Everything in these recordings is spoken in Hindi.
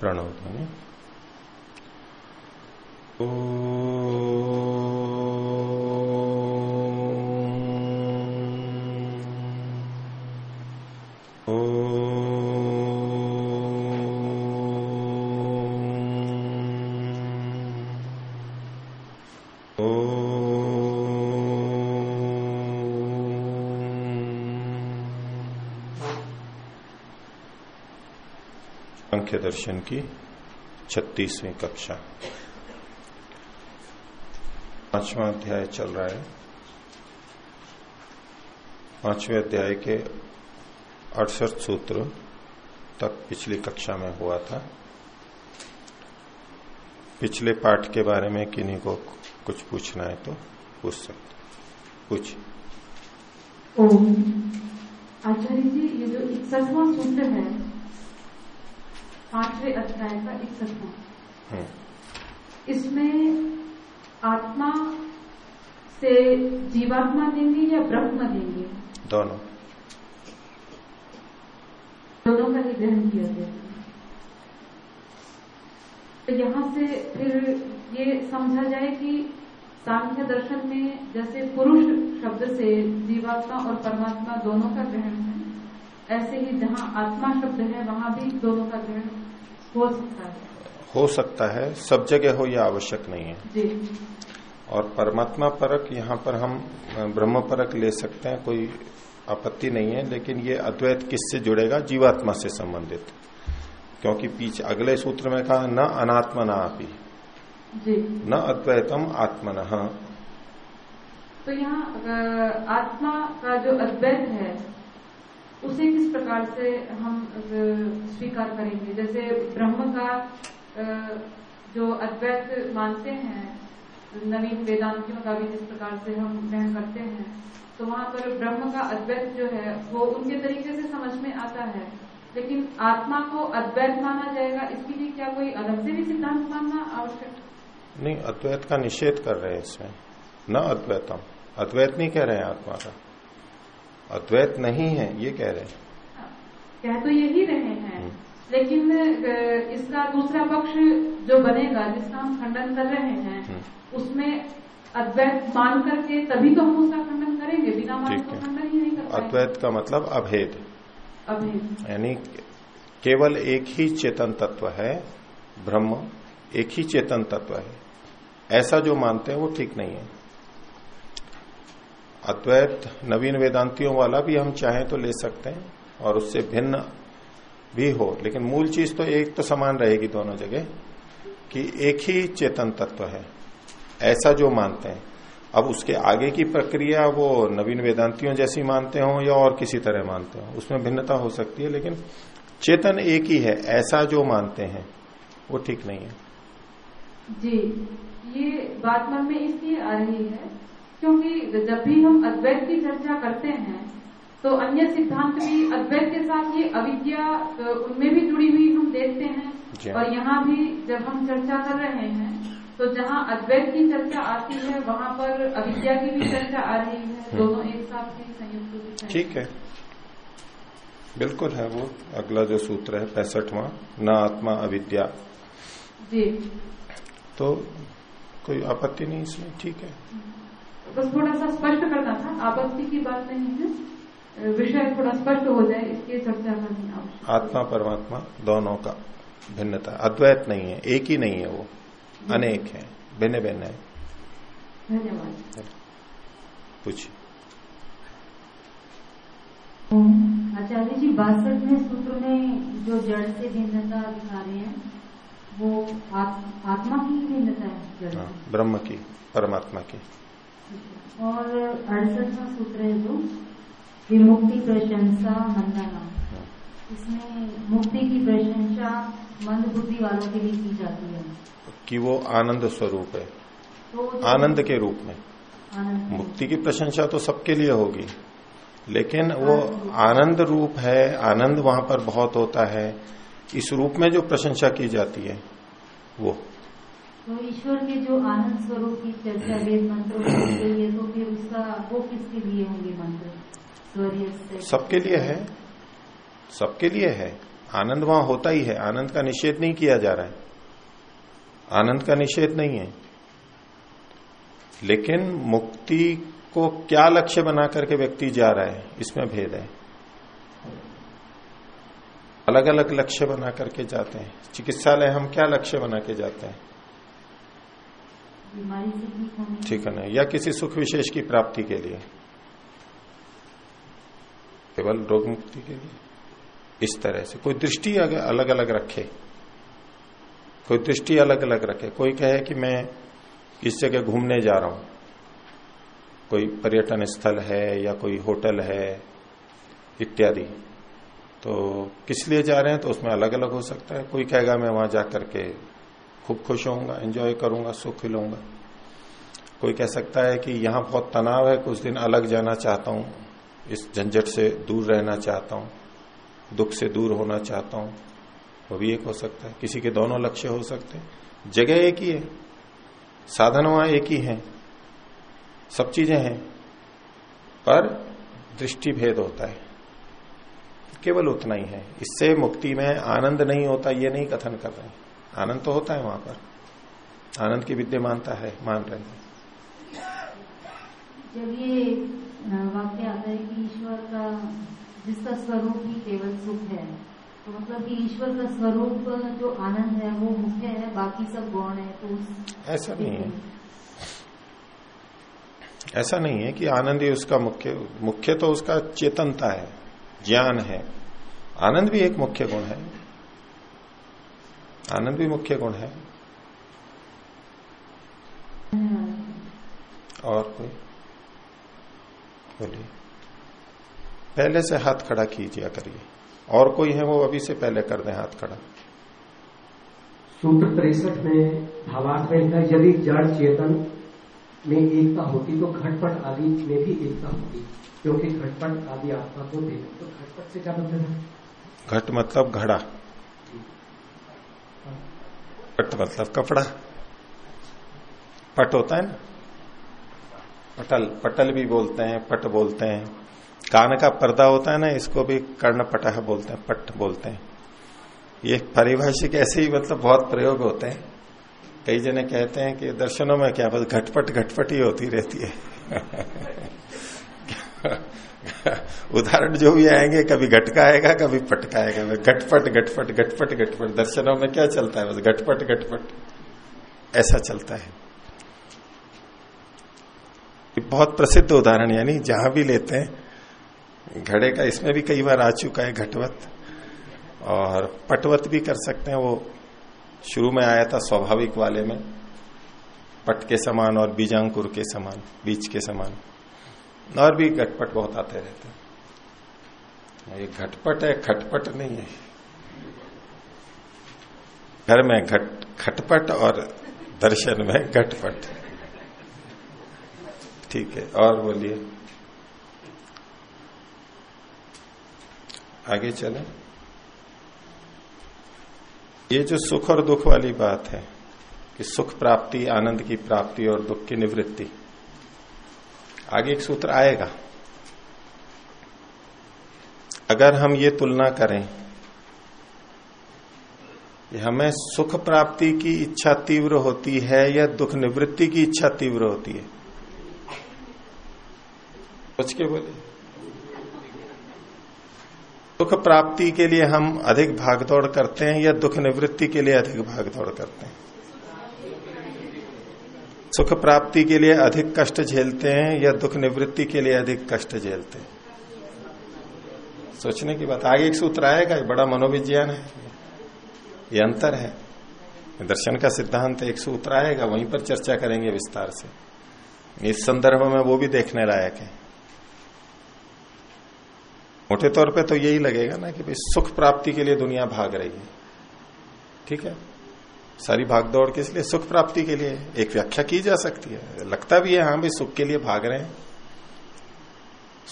प्रणव ध्वनि। सांख्य दर्शन की छत्तीसवीं कक्षा। पांचवा अध्याय चल रहा है। पाँचवें अध्याय के अड़सठ सूत्र तक पिछली कक्षा में हुआ था। पिछले पाठ के बारे में किन्हीं को कुछ पूछना है तो पूछ सकते पूछ आचार्य जी, ये जो इकसठवां सूत्र है पाँचवें अध्याय का इकसठवां इसमें आत्मा से जीवात्मा देंगे या ब्रह्म देंगे? दोनों। दोनों का ही ग्रहण किया गया। तो यहाँ से फिर ये समझा जाए कि सांख्य दर्शन में जैसे पुरुष शब्द से जीवात्मा और परमात्मा दोनों का ग्रहण है ऐसे ही जहाँ आत्मा शब्द है वहाँ भी दोनों का ग्रहण हो सकता है। हो सकता है सब जगह हो यह आवश्यक नहीं है। जी। और परमात्मा परक यहाँ पर हम ब्रह्म परक ले सकते हैं कोई आपत्ति नहीं है लेकिन ये अद्वैत किससे जुड़ेगा? जीवात्मा से संबंधित। क्योंकि पीछे अगले सूत्र में कहा न अनात्मा न आपी न अद्वैतम आत्मन। तो यहाँ आत्मा का जो अद्वैत है उसे किस प्रकार से हम स्वीकार करेंगे? जैसे ब्रह्म का जो अद्वैत मानते हैं, नवीन वेदांतियों का भी जिस प्रकार से हम ग्रहण करते हैं तो वहाँ पर ब्रह्म का अद्वैत जो है, वो उनके तरीके से समझ में आता है। लेकिन आत्मा को अद्वैत माना जाएगा, इसके लिए क्या कोई अलग से भी सिद्धांत मानना आवश्यक? नहीं, अद्वैत का निषेध कर रहे हैं इसमें। न अद्वैतम। अद्वैत नहीं कह रहे हैं आत्मा का। अद्वैत नहीं है ये कह रहे हैं। कह तो यही रहे हैं। लेकिन इसका दूसरा पक्ष जो बनेगा जिसका हम खंडन कर रहे हैं उसमें अद्वैत मान करके तभी तो हम उसका खंडन करेंगे बिना मान तो खंडन ही नहीं कर अद्वैत का मतलब अभेद। अभेद। यानी केवल एक ही चेतन तत्व है ब्रह्म एक ही चेतन तत्व है। ऐसा जो मानते हैं वो ठीक नहीं है। अद्वैत नवीन वेदांतियों वाला भी हम चाहें तो ले सकते हैं और उससे भिन्न भी हो। लेकिन मूल चीज़ तो एक तो समान रहेगी दोनों जगह कि एक ही चेतन तत्व है। ऐसा जो मानते हैं। अब उसके आगे की प्रक्रिया वो नवीन वेदांतियों जैसी मानते हो या और किसी तरह मानते हो, उसमें भिन्नता हो सकती है, लेकिन चेतन एक ही है, ऐसा जो मानते हैं, वो ठीक नहीं है। जी, ये बात मन में इसलिए आ रही है क्योंकि जब भी हम अद्वैत की चर्चा करते हैं तो अन्य सिद्धांत भी अद्वैत के साथ ये अविद्या उनमें भी जुड़ी हुई हम देखते हैं। और यहाँ भी जब हम चर्चा कर रहे हैं तो जहाँ अद्वैत की चर्चा आती है वहाँ पर अविद्या की भी चर्चा आ रही है। दोनों एक साथ ही संयुक्त ठीक है। बिल्कुल है वो। अगला जो सूत्र है पैंसठवा न आत्मा अविद्या। जी। तो कोई आपत्ति नहीं इसमें? ठीक है। बस थोड़ा सा स्पष्ट करना था। आपत्ति की बात नहीं है। विषय थोड़ा स्पष्ट हो जाए इसकी चर्चा करनी आवश्यक आत्मा परमात्मा दोनों का भिन्नता। अद्वैत नहीं है एक ही नहीं है वो। अनेक है भिन्न भिन्न है। धन्यवाद। पूछिए। आचार्य जी बासठ में सूत्र में जो जड़ से भिन्नता दिखा रहे हैं वो आत्मा की भिन्नता है जड़ हाँ, ब्रह्म की परमात्मा की। और अड़सठवा सूत्र है जो विमुक्ति प्रशंसा मंदना इसमें मुक्ति की प्रशंसा मंद बुद्धि वालों के लिए की जाती है। कि वो आनंद स्वरूप है। तो आनंद के रूप में। मुक्ति की प्रशंसा तो सबके लिए होगी। लेकिन वो आनंद रूप है आनंद वहाँ पर बहुत होता है। इस रूप में जो प्रशंसा की जाती है वो। तो ईश्वर के जो आनंद स्वरूप की चर्चा, वेद मंत्रों तो फिर उसका, वो किसके लिए होंगे मंत्र? सबके लिए है। सबके लिए है। आनंद वहाँ होता ही है। आनंद का निषेध नहीं किया जा रहा है। आनंद का निषेध नहीं है। लेकिन मुक्ति को क्या लक्ष्य बना करके व्यक्ति जा रहा है, इसमें भेद है। अलग अलग लक्ष्य बना करके जाते हैं। चिकित्सालय हम क्या लक्ष्य बना के जाते हैं? ठीक है ना? या किसी सुख विशेष की प्राप्ति के लिए। केवल रोग मुक्ति के लिए। इस तरह से। कोई दृष्टि अलग अलग रखे। कोई दृष्टि अलग अलग रखे। कोई कहे कि मैं इस जगह घूमने जा रहा हूँ। कोई पर्यटन स्थल है या कोई होटल है इत्यादि। तो किस लिए जा रहे हैं? तो उसमें अलग अलग हो सकता है। कोई कहेगा मैं वहाँ जाकर के खूब खुश होऊँगा एंजॉय करूँगा, सुख लूँगा। कोई कह सकता है कि यहाँ बहुत तनाव है, कुछ दिन अलग जाना चाहता हूँ, इस झंझट से दूर रहना चाहता हूँ, दुख से दूर होना चाहता हूँ, वो भी एक हो सकता है। किसी के दोनों लक्ष्य हो सकते हैं। जगह एक ही है, साधन वहाँ एक ही है, सब चीज़ें हैं, पर दृष्टि भेद होता है। केवल उतना ही है। इससे मुक्ति में आनंद नहीं होता, ये नहीं कथन कर रहे हैं। आनंद तो होता है वहाँ पर। आनंद की विद्यमानता है मान रहे हैं। जब ये वाक्य आता है कि ईश्वर का जिसका स्वरूप ही केवल सुख है तो मतलब कि ईश्वर का स्वरूप जो आनंद है वो मुख्य है बाकी सब गौण है तो ऐसा नहीं है। ऐसा नहीं है कि आनंद ही उसका मुख्य मुख्य तो उसका चेतनता है ज्ञान है। आनंद भी एक मुख्य गुण है। आनंद भी मुख्य गुण है। और कोई? बोलिए। पहले से हाथ खड़ा कीजिए करिए। और कोई है वो अभी से पहले कर दे हाथ खड़ा। सूत्र तिरसठ में भावार्थ में लिखा यदि जड़ चेतन में एकता होती तो घटपट आदि में भी एकता होती। क्योंकि घटपट आदि आत्मा को दे तो घटपट से क्या मतलब है? घट मतलब घड़ा। पट मतलब कपड़ा। पट होता है ना? पटल पटल भी बोलते हैं, पट बोलते हैं। कान का पर्दा होता है ना, इसको भी कर्ण पटह बोलते हैं, पट बोलते हैं। ये परिभाषिक ऐसे ही मतलब बहुत प्रयोग होते हैं। कई जने कहते हैं कि दर्शनों में क्या, बस घटपट घटपट ही होती रहती है। उदाहरण जो भी आएँगे, कभी घटका आएगा कभी पटका आएगा घटपट घटपट घटपट घटपट। दर्शनों में क्या चलता है? बस घटपट घटपट। ऐसा चलता है। बहुत प्रसिद्ध उदाहरण, यानी जहाँ भी लेते हैं, घड़े का, इसमें भी कई बार आ चुका है घटवत। और पटवत भी कर सकते हैं। वो शुरू में आया था स्वाभाविक वाले में। पट के समान और बीजांकुर के समान बीज के समान। और भी घटपट बहुत आते रहते हैं। ये घटपट है, खटपट नहीं है। घर में घट, खटपट और दर्शन में घटपट। ठीक है, और बोलिए। आगे चलें। ये जो सुख और दुख वाली बात है, कि सुख प्राप्ति, आनंद की प्राप्ति और दुख की निवृत्ति आगे एक सूत्र आएगा। अगर हम ये तुलना करें हमें सुख प्राप्ति की इच्छा तीव्र होती है या दुख निवृत्ति की इच्छा तीव्र होती है? सोच के बोले सुख प्राप्ति के लिए हम अधिक भागदौड़ करते हैं या दुख निवृत्ति के लिए अधिक भागदौड़ करते हैं? सुख प्राप्ति के लिए अधिक कष्ट झेलते हैं या दुख निवृत्ति के लिए अधिक कष्ट झेलते हैं? सोचने की बात, आगे एक सूत्र आएगा बड़ा मनोविज्ञान है। ये अंतर है। दर्शन का सिद्धांत एक सूत्र आएगा, वहीं पर चर्चा करेंगे विस्तार से। इस संदर्भ में वो भी देखने लायक है। मोटे तौर पे तो यही लगेगा ना कि भाई सुख प्राप्ति के लिए दुनिया भाग रही है। ठीक है? सारी भागदौड़ किस लिए सुख प्राप्ति के लिए एक व्याख्या की जा सकती है। लगता भी है हाँ भाई, सुख के लिए भाग रहे हैं।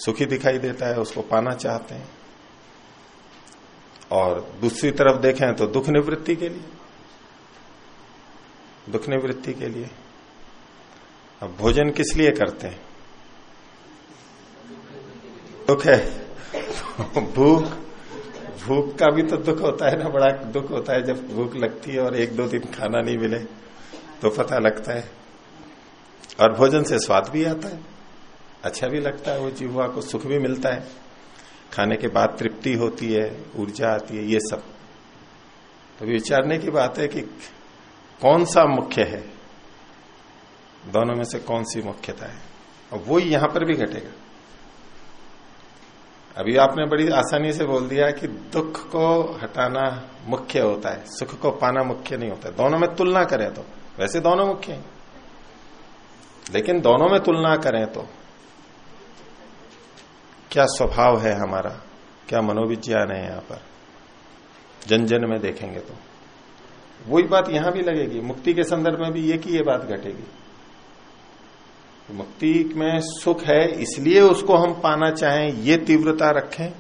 सुखी दिखाई देता है, उसको पाना चाहते हैं। और दूसरी तरफ़ देखें तो दुख निवृत्ति के लिए। दुख निवृत्ति के लिए। अब भोजन किस लिए करते हैं? दुख है। भूख भूख का भी तो दुख होता है ना, बड़ा दुख होता है जब भूख लगती है और एक दो दिन खाना नहीं मिले तो पता लगता है। और भोजन से स्वाद भी आता है अच्छा भी लगता है, वो जीवा को सुख भी मिलता है। खाने के बाद तृप्ति होती है, ऊर्जा आती है, ये सब। तो विचारने की बात है कि कौन सा मुख्य है? दोनों में से कौन सी मुख्यता है? और वो यहाँ पर भी घटेगा। अभी आपने बड़ी आसानी से बोल दिया कि दुख को हटाना मुख्य होता है, सुख को पाना मुख्य नहीं होता। दोनों में तुलना करें तो। वैसे दोनों मुख्य हैं। लेकिन दोनों में तुलना करें तो। क्या स्वभाव है हमारा? क्या मनोविज्ञान है यहाँ पर? जन जन में देखेंगे तो। वही बात यहाँ भी लगेगी। मुक्ति के संदर्भ में भी ये की ये बात घटेगी। मुक्ति में सुख है, इसलिए उसको हम पाना चाहें, ये तीव्रता रखें,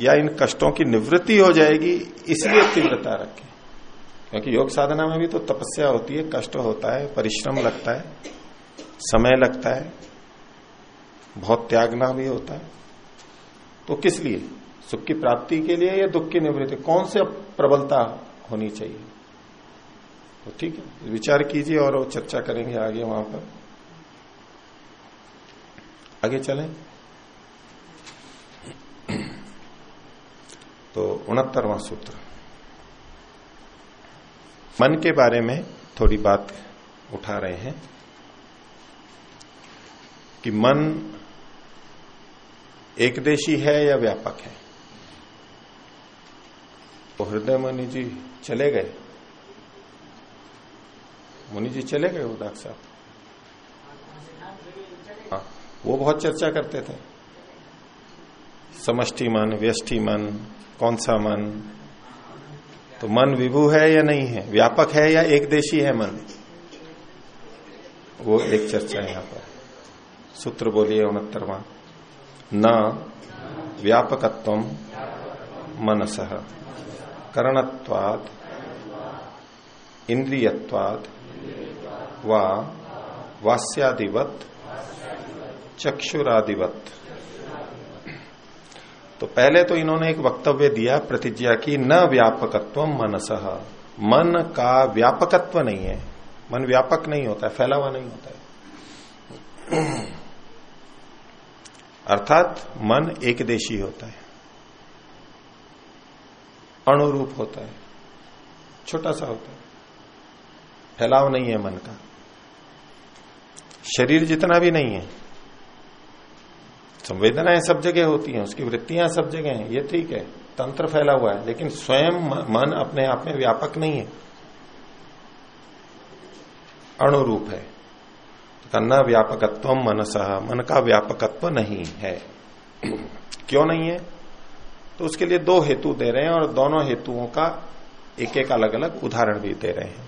या इन कष्टों की निवृत्ति हो जाएगी, इसलिए तीव्रता रखें। क्योंकि योग साधना में भी तो तपस्या होती है, कष्ट होता है, परिश्रम लगता है, समय लगता है, बहुत त्यागना भी होता है। तो किस लिए? सुख की प्राप्ति के लिए या दुख की निवृत्ति? कौन से प्रबलता होनी चाहिए? तो ठीक है, विचार कीजिए और चर्चा करेंगे आगे वहाँ पर। आगे चलें। तो उनहत्तरवां सूत्र। मन के बारे में थोड़ी बात उठा रहे हैं कि मन एकदेशी है या व्यापक है? तो हृदय मुनि जी चले गए। मुनि जी चले गए डॉक्टर साहब। वो बहुत चर्चा करते थे। समष्टि मन, व्यष्टि मन, कौन सा मन? तो मन विभू है या नहीं है? व्यापक है या एक देशी है मन? वो एक चर्चा है यहाँ पर। सूत्र बोलिए उनहत्तरवा न व्यापकत्व मनस। करणत्वाद इंद्रियवाद व वास्यादिवत चक्षुरादिवत। तो पहले तो इन्होंने एक वक्तव्य दिया प्रतिज्ञा की, न व्यापकत्व मनस। मन का व्यापकत्व नहीं है। मन व्यापक नहीं होता है फैला हुआ नहीं होता है। अर्थात मन एक देशी होता है। अणुरूप होता है। छोटा सा होता है। फैलाव नहीं है मन का। शरीर जितना भी नहीं है संवेदनाएँ सब जगह होती हैं, उसकी वृत्तियाँ सब जगह हैं, ये ठीक है, तंत्र फैला हुआ है, लेकिन स्वयं मन अपने आप में व्यापक नहीं है। अणुरूप है। तो न व्यापकत्व मनस, मन का व्यापकत्व नहीं है। क्यों नहीं है? तो उसके लिए दो हेतु दे रहे हैं और दोनों हेतुओं का एक एक अलग अलग उदाहरण भी दे रहे हैं।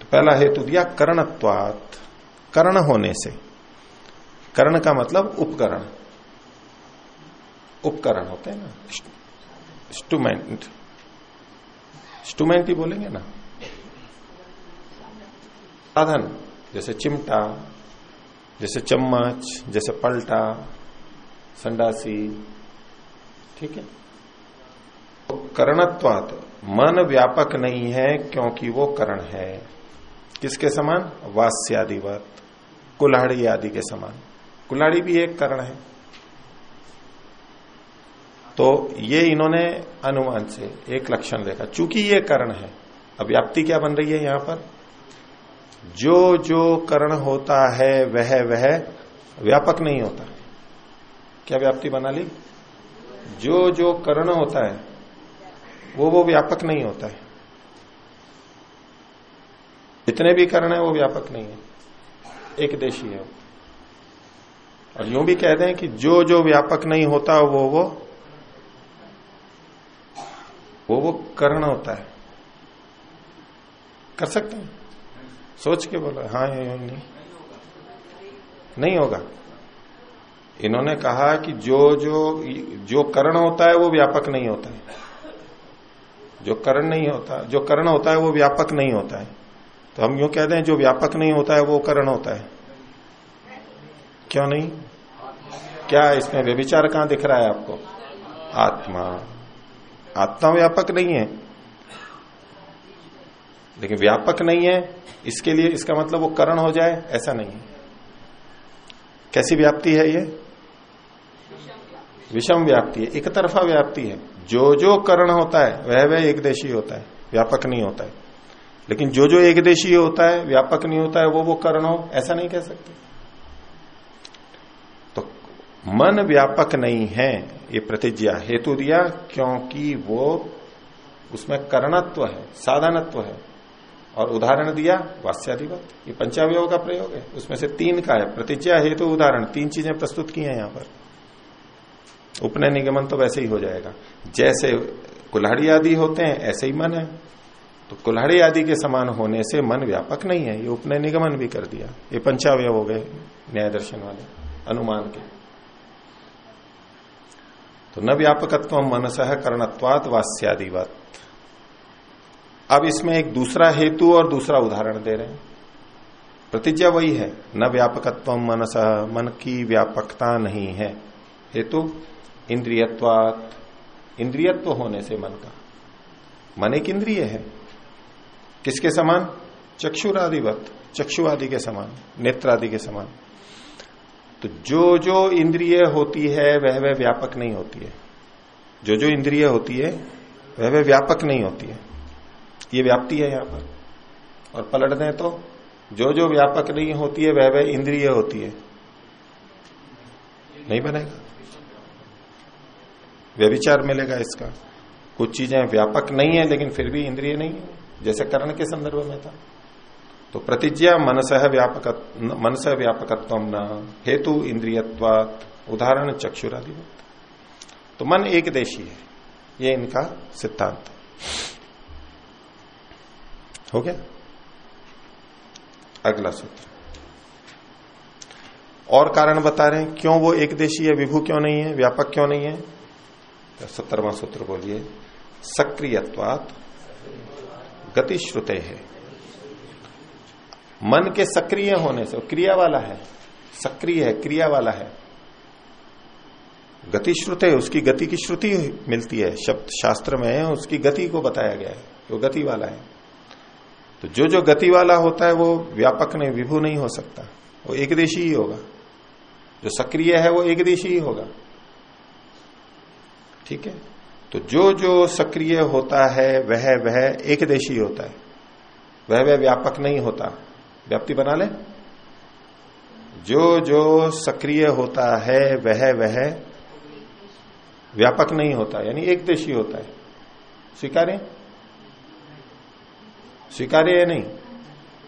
तो पहला हेतु दिया करणत्वात, कर्ण होने से। कर्ण का मतलब उपकरण। उपकरण होते हैं ना। स्टूमेंट स्टूमेंट ही बोलेंगे ना। साधन, जैसे चिमटा, जैसे चम्मच, जैसे पलटा, संडासी, ठीक है? तो करणत्वात, मन व्यापक नहीं है क्योंकि वो करण है। किसके समान? वास्यादिवत, कुल्हाड़ी आदि के समान। कुल्हाड़ी भी एक करण है। तो ये इन्होंने अनुमान से एक लक्षण देखा। चूँकि ये करण है, अब व्याप्ति क्या बन रही है यहाँ पर? जो जो करण होता है, वह वह व्यापक नहीं होता। क्या व्याप्ति बना ली? जो जो करण होता है, वो वो व्यापक नहीं होता है। जितने भी करण है, वो व्यापक नहीं है। एक देशी है और यूँ भी कहते हैं कि जो जो व्यापक नहीं होता, वो वो वो वो कर्ण होता है। कर सकते हैं? सोच के बोलो हाँ नहीं। नहीं होगा। इन्होंने कहा कि जो जो जो कर्ण होता है, वो व्यापक नहीं होता है। जो करण नहीं होता, जो कर्ण होता है, वो व्यापक नहीं होता है। तो हम यूँ कहते हैं जो व्यापक नहीं होता है, वो करण होता है। क्यों नहीं? क्या इसमें व्यभिचार कहाँ दिख रहा है आपको? आत्मा। आत्मा व्यापक नहीं है। लेकिन व्यापक नहीं है, इसके लिए इसका मतलब वो करण हो जाए, ऐसा नहीं है। कैसी व्याप्ति है ये? विषम व्याप्ति है। एक तरफा व्याप्ति है। जो जो करण होता है वह वह एक देशी होता है। व्यापक नहीं होता है। लेकिन जो जो एक देशी होता है, व्यापक नहीं होता है वो वो करण हो, ऐसा नहीं कह सकते। मन व्यापक नहीं है, ये प्रतिज्ञा हेतु दिया, क्योंकि वो उसमें करणत्व है, साधनत्व है। और उदाहरण दिया, वास्याधिपत, ये पंचावय का प्रयोग है। उसमें से तीन का है, प्रतिज्ञा हेतु उदाहरण, तीन चीज़ें प्रस्तुत की हैं यहाँ पर। उपनय निगमन तो वैसे ही हो जाएगा। जैसे कुल्हाड़ी आदि होते हैं, ऐसे ही मन है। तो कुल्हाड़ी आदि के समान होने से मन व्यापक नहीं है, ये उपनय निगमन भी कर दिया। ये पंचावय हो गए न्याय दर्शन वाले, अनुमान के। तो न व्यापकत्व मनस कर्णत्वात वास्यादिवत। अब इसमें एक दूसरा हेतु और दूसरा उदाहरण दे रहे हैं। प्रतिज्ञा वही है, न व्यापकत्व मनस, मन की व्यापकता नहीं है। हेतु, इंद्रियत्वात, इंद्रियत्व होने से मन का। मन एक इंद्रिय है। किसके समान? चक्षुरादिवत चक्षु आदि के समान नेत्र आदि के समान। तो जो जो इंद्रिय होती है, वह वह व्यापक नहीं होती है। जो जो इंद्रिय होती है, वह वह व्यापक नहीं होती है। ये व्याप्ति है यहाँ पर। और पलट दें तो जो जो व्यापक नहीं होती है, वह वह इंद्रिय होती है। नहीं बनेगा। व्यविचार मिलेगा इसका। कुछ चीज़ें व्यापक नहीं है, लेकिन फिर भी इंद्रिय नहीं है, जैसे कर्ण के संदर्भ में था। तो प्रतिज्ञा मनस व्यापक मनस व्यापकत्व न, हेतु इंद्रियत्वात उदाहरण चक्षुरादि। तो मन एक देशी है, ये इनका सिद्धांत। हो गया? अगला सूत्र। और कारण बता रहे हैं, क्यों वो एक देशी है, विभू क्यों नहीं है, व्यापक क्यों नहीं है? तो सत्तरवा सूत्र बोलिए, सक्रियत्वात गति श्रुते है। मन के सक्रिय होने से क्रिया वाला है, सक्रिय है, क्रिया वाला है। गति श्रुत है, उसकी गति की श्रुति मिलती है, शब्द शास्त्र में उसकी गति को बताया गया है, वो गति वाला है। तो जो जो गति वाला होता है, वो व्यापक नहीं, विभू नहीं हो सकता, वो एक देशी ही होगा। जो सक्रिय है, वो एक देशी ही होगा। ठीक है? तो जो जो सक्रिय होता है, वह वह एक देशी होता है, वह वह व्यापक नहीं होता। व्याप्ति बना ले। जो जो सक्रिय होता है, वह वह व्यापक नहीं होता, यानी एक देशी होता है। स्वीकार्य? स्वीकार्य है नहीं?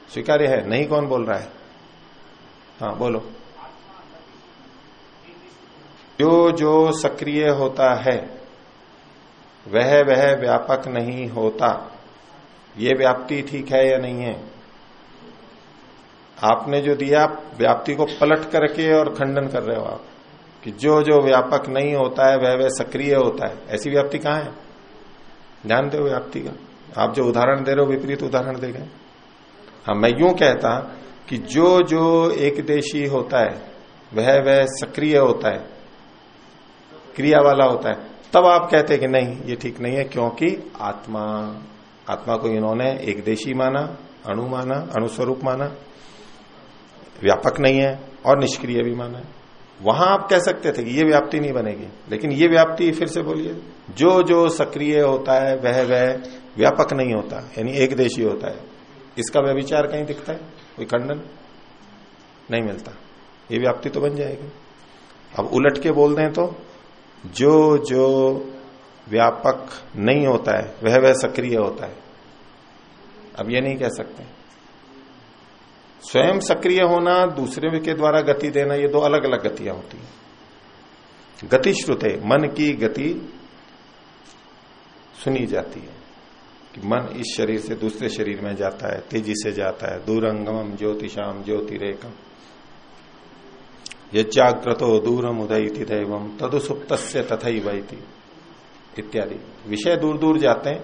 स्वीकार्य है, नहीं कौन बोल रहा है? हाँ बोलो। जो जो सक्रिय होता है, वह वह व्यापक नहीं होता। ये व्याप्ति ठीक है या नहीं है? आपने जो दिया व्याप्ति को पलट करके और खंडन कर रहे हो आप, कि जो जो व्यापक नहीं होता है, वह वह सक्रिय होता है। ऐसी व्याप्ति कहाँ है? ध्यान दो व्याप्ति का। आप जो उदाहरण दे रहे हो, विपरीत उदाहरण दे गए हाँ। मैं यूँ कहता कि जो जो एक देशी होता है, वह वह सक्रिय होता है, क्रिया वाला होता है, तब आप कहते कि नहीं, ये ठीक नहीं है, क्योंकि आत्मा आत्मा को इन्होंने एक देशी माना, अणु माना, अणुस्वरूप माना। व्यापक नहीं है और निष्क्रिय भी माना है। वहाँ आप कह सकते थे कि ये व्याप्ति नहीं बनेगी, लेकिन ये व्याप्ति फिर से बोलिए, जो जो सक्रिय होता है, वह वह व्यापक नहीं होता, यानी एक देशी होता है। इसका वह व्यविचार कहीं दिखता है? कोई खंडन? नहीं मिलता। ये व्याप्ति तो बन जाएगी। अब उलट के बोल दें तो जो जो व्यापक नहीं होता है, वह वह सक्रिय होता है। अब ये नहीं कह सकते। स्वयं सक्रिय होना, दूसरे के द्वारा गति देना, ये दो अलग अलग गतियाँ होती हैं। गति श्रुते मन की गति सुनी जाती है कि मन इस शरीर से दूसरे शरीर में जाता है, तेज़ी से जाता है दूरंगम ज्योतिषाम, ज्योतिरेकम। ये जाग्रतो दूरम उदय दैवम तदुसुप्त तथा इत्यादि। विषय दूर दूर जाते हैं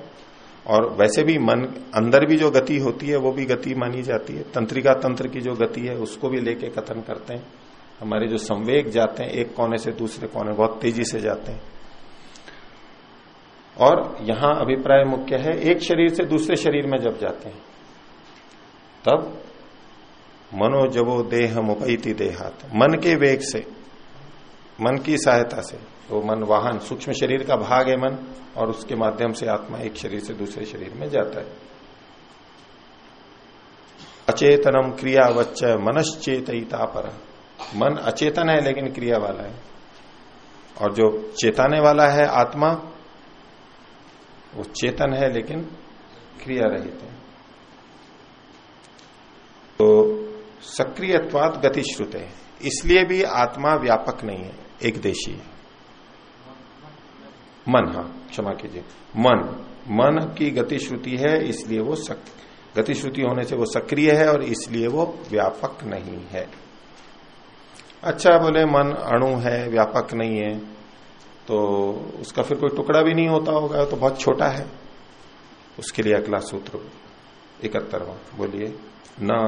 और वैसे भी मन, अंदर भी जो गति होती है, वो भी गति मानी जाती है। तंत्रिका तंत्र की जो गति है, उसको भी लेके कथन करते हैं। हमारे जो संवेग जाते हैं, एक कोने से दूसरे कोने, बहुत तेज़ी से जाते हैं। और यहाँ अभिप्राय मुख्य है, एक शरीर से दूसरे शरीर में जब जाते हैं, तब मनोजवो देह मुपैती देहात। मन के वेग से, मन की सहायता से। तो मन वाहन, सूक्ष्म शरीर का भाग है मन, और उसके माध्यम से आत्मा एक शरीर से दूसरे शरीर में जाता है। अचेतनम क्रिया वच्च मनश्चेतता पर। मन अचेतन है, लेकिन क्रिया वाला है। और जो चेताने वाला है आत्मा, वो चेतन है, लेकिन क्रिया रहित है। तो सक्रियवाद गतिश्रुत। है इसलिए भी आत्मा व्यापक नहीं है, एक देशी है। मन हाँ क्षमा कीजिए। मन मन की गति श्रुति है इसलिए वो सक, गति श्रुति होने से वो सक्रिय है और इसलिए वो व्यापक नहीं है। अच्छा बोले मन अणु है व्यापक नहीं है तो उसका फिर कोई टुकड़ा भी नहीं होता होगा तो बहुत छोटा है। उसके लिए अगला सूत्र इकहत्तरवा बोलिए न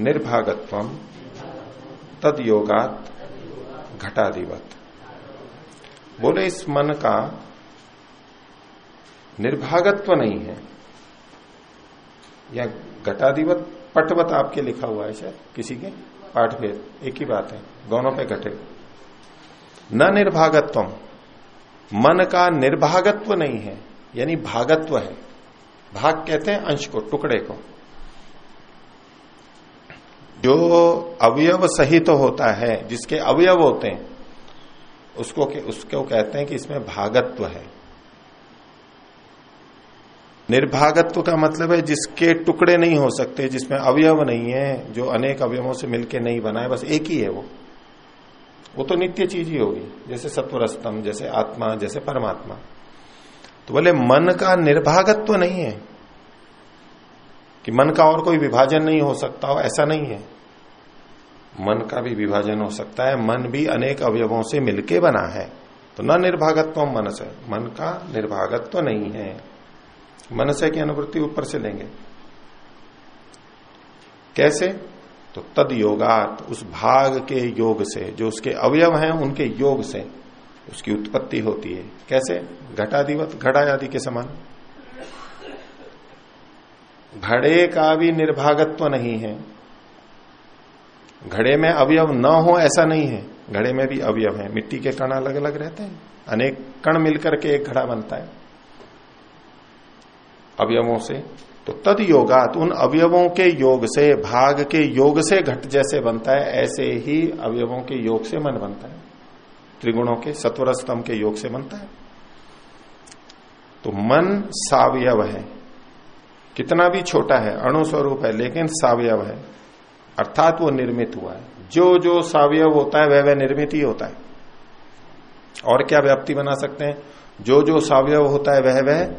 निर्भागत्व तद योगात घटाधिवत बोले, इस मन का निर्भागत्व नहीं है। या घटाधिवत पटवत आपके लिखा हुआ है शायद, किसी के? पाठ भेद एक ही बात है, दोनों पे घटे। न निर्भागत्व मन का निर्भागत्व नहीं है, यानी भागत्व है। भाग कहते हैं अंश को, टुकड़े को। जो अवयव सहित तो होता है, जिसके अवयव होते हैं उसको उसको कहते हैं कि इसमें भागत्व है। निर्भागत्व का मतलब है जिसके टुकड़े नहीं हो सकते, जिसमें अवयव नहीं है, जो अनेक अवयवों से मिलकर नहीं बना है बस एक ही है वो। वो तो नित्य चीज़ ही होगी, जैसे सत्वर जैसे आत्मा, जैसे परमात्मा। तो बोले, मन का निर्भागत्व नहीं है कि मन का और कोई विभाजन नहीं हो सकता हो ऐसा नहीं है। मन का भी विभाजन हो सकता है, मन भी अनेक अवयवों से मिलके बना है। तो न निर्भागत्व मन से मन का निर्भागत्व तो नहीं है। मनस्य की अनुवृत्ति ऊपर से लेंगे। कैसे? तो तद योगात, उस भाग के योग से, जो उसके अवयव हैं, उनके योग से उसकी उत्पत्ति होती है। कैसे? घटाधिवत घड़ा आदि के समान। घड़े का भी निर्भागत्व नहीं है। घड़े में अवयव न हो, ऐसा नहीं है। घड़े में भी अवयव है। मिट्टी के कण अलग अलग रहते हैं। अनेक कण मिलकर के एक घड़ा बनता है। अवयवों से। तो तद योगात, उन अवयवों के योग से, भाग के योग से घट जैसे बनता है, ऐसे ही अवयवों के योग से मन बनता है। त्रिगुणों के सत्वर स्तंभ के योग से बनता है। तो मन सावयव है। कितना भी छोटा है, अणुस्वरूप है, लेकिन सावयव है। अर्थात वो निर्मित हुआ है। जो जो सावयव होता है, वह वह निर्मित ही होता है। और क्या व्याप्ति बना सकते हैं? जो जो सावयव होता है, वह वह,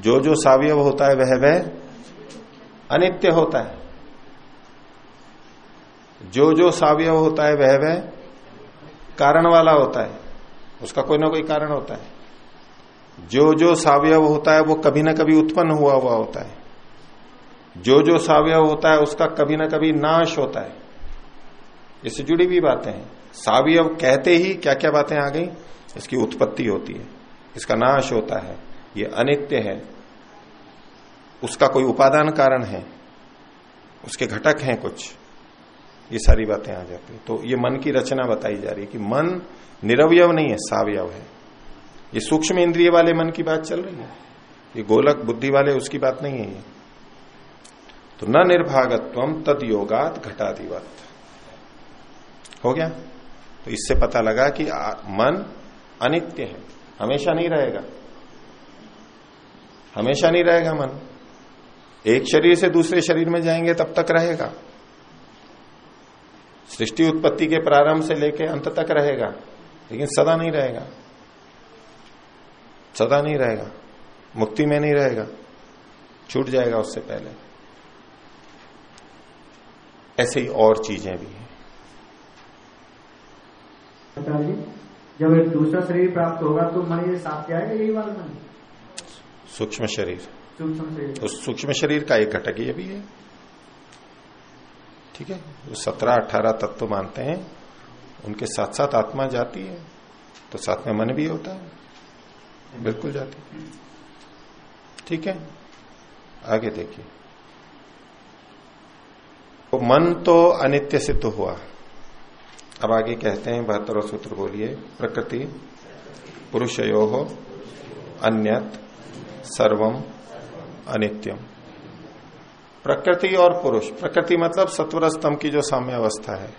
जो जो सावयव होता है, वह वह अनित्य होता है। जो जो सावयव होता है, वह वह कारण वाला होता है। उसका कोई ना कोई कारण होता है। जो जो सावयव होता है, वो कभी ना कभी उत्पन्न हुआ हुआ होता है। जो जो सावयव होता है उसका कभी ना कभी नाश होता है। इससे जुड़ी भी बातें हैं। सावयव कहते ही क्या क्या बातें आ गई? इसकी उत्पत्ति होती है। इसका नाश होता है। ये अनित्य है। उसका कोई उपादान कारण है। उसके घटक हैं कुछ। ये सारी बातें आ जाती है। तो ये मन की रचना बताई जा रही है कि मन निरवयव नहीं है, सावयव है। ये सूक्ष्म इंद्रिय वाले मन की बात चल रही है? ये गोलक बुद्धि वाले उसकी बात नहीं है ये। तो न निर्भागत्व तद योगात घटाधिवत हो गया? तो इससे पता लगा कि मन अनित्य है। हमेशा नहीं रहेगा। हमेशा नहीं रहेगा मन। एक शरीर से दूसरे शरीर में जाएँगे, तब तक रहेगा। सृष्टि उत्पत्ति के प्रारंभ से लेकर अंत तक रहेगा, लेकिन सदा नहीं रहेगा। सदा नहीं रहेगा। मुक्ति में नहीं रहेगा। छूट जाएगा उससे पहले। ऐसे ही और चीज़ें भी हैं। जब एक दूसरा शरीर प्राप्त होगा तो मन ये साथ आएगा यही वाला मन सूक्ष्म शरीर। सूक्ष्म शरीर। उस सूक्ष्म शरीर का एक घटक ये भी है। ठीक है? सत्रह अठारह तत्व मानते हैं। उनके साथ साथ आत्मा जाती है तो साथ में मन भी होता है। बिल्कुल जाती है। ठीक है? आगे देखिए। तो मन तो अनित्य सिद्ध हुआ। अब आगे कहते हैं बहत्तर सूत्र बोलिए, प्रकृति, पुरुषयो हो अन्यत, सर्वम, अनित्यम। प्रकृति और पुरुष। प्रकृति मतलब सत्वर स्तंभ की जो साम्य अवस्था है।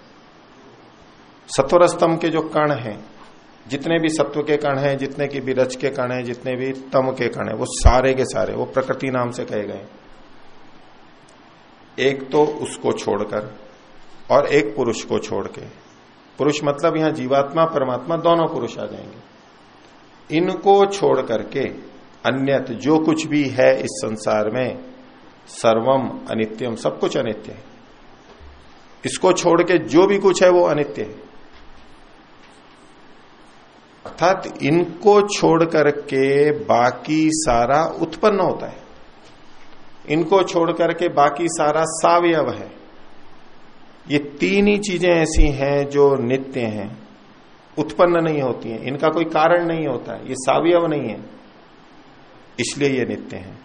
सत्वर स्तंभ के जो कण हैं, जितने भी सत्व के कण हैं, जितने की भी के कण हैं, जितने भी तम के कण हैं, वो सारे के सारे, वो प्रकृति नाम से कहे गए एक तो उसको छोड़कर और एक पुरुष को छोड़ के पुरुष मतलब यहाँ जीवात्मा, परमात्मा दोनों पुरुष आ जाएँगे। इनको छोड़ करके अन्यत जो कुछ भी है इस संसार में, सर्वम अनित्यम, सब कुछ अनित्य है। इसको छोड़ के जो भी कुछ है वो अनित्य है। अर्थात इनको छोड़ करके बाकी सारा उत्पन्न होता है। इनको छोड़ करके बाकी सारा सावयव है। ये तीन ही चीज़ें ऐसी हैं जो नित्य हैं, उत्पन्न नहीं होती हैं। इनका कोई कारण नहीं होता ये सावयव नहीं है। इसलिए ये नित्य हैं।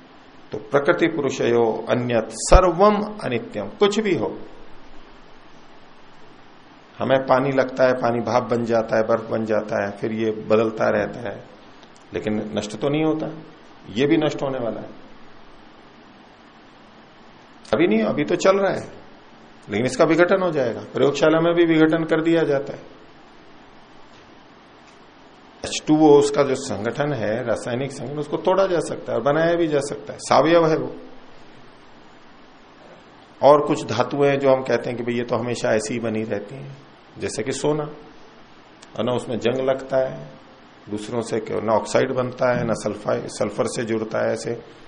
तो प्रकृति पुरुषयो अन्यत सर्वम अनित्यम। कुछ भी हो। हमें पानी लगता है, पानी भाप बन जाता है, बर्फ़ बन जाता है, फिर ये बदलता रहता है। लेकिन नष्ट तो नहीं होता। ये भी नष्ट होने वाला है। अभी नहीं, अभी तो चल रहा है। लेकिन इसका विघटन हो जाएगा। प्रयोगशाला में भी विघटन कर दिया जाता है। एच उसका जो संगठन है, रासायनिक संगठन, उसको तोड़ा जा सकता है और बनाया भी जा सकता है। सावयव है वो। और कुछ धातुएँ जो हम कहते हैं कि भाई ये तो हमेशा ऐसी ही बनी रहती हैं। जैसे कि सोना। और ना, उसमें जंग लगता है। दूसरों से ना ऑक्साइड बनता है, ना सल्फाई सल्फ़र से जुड़ता है ऐसे।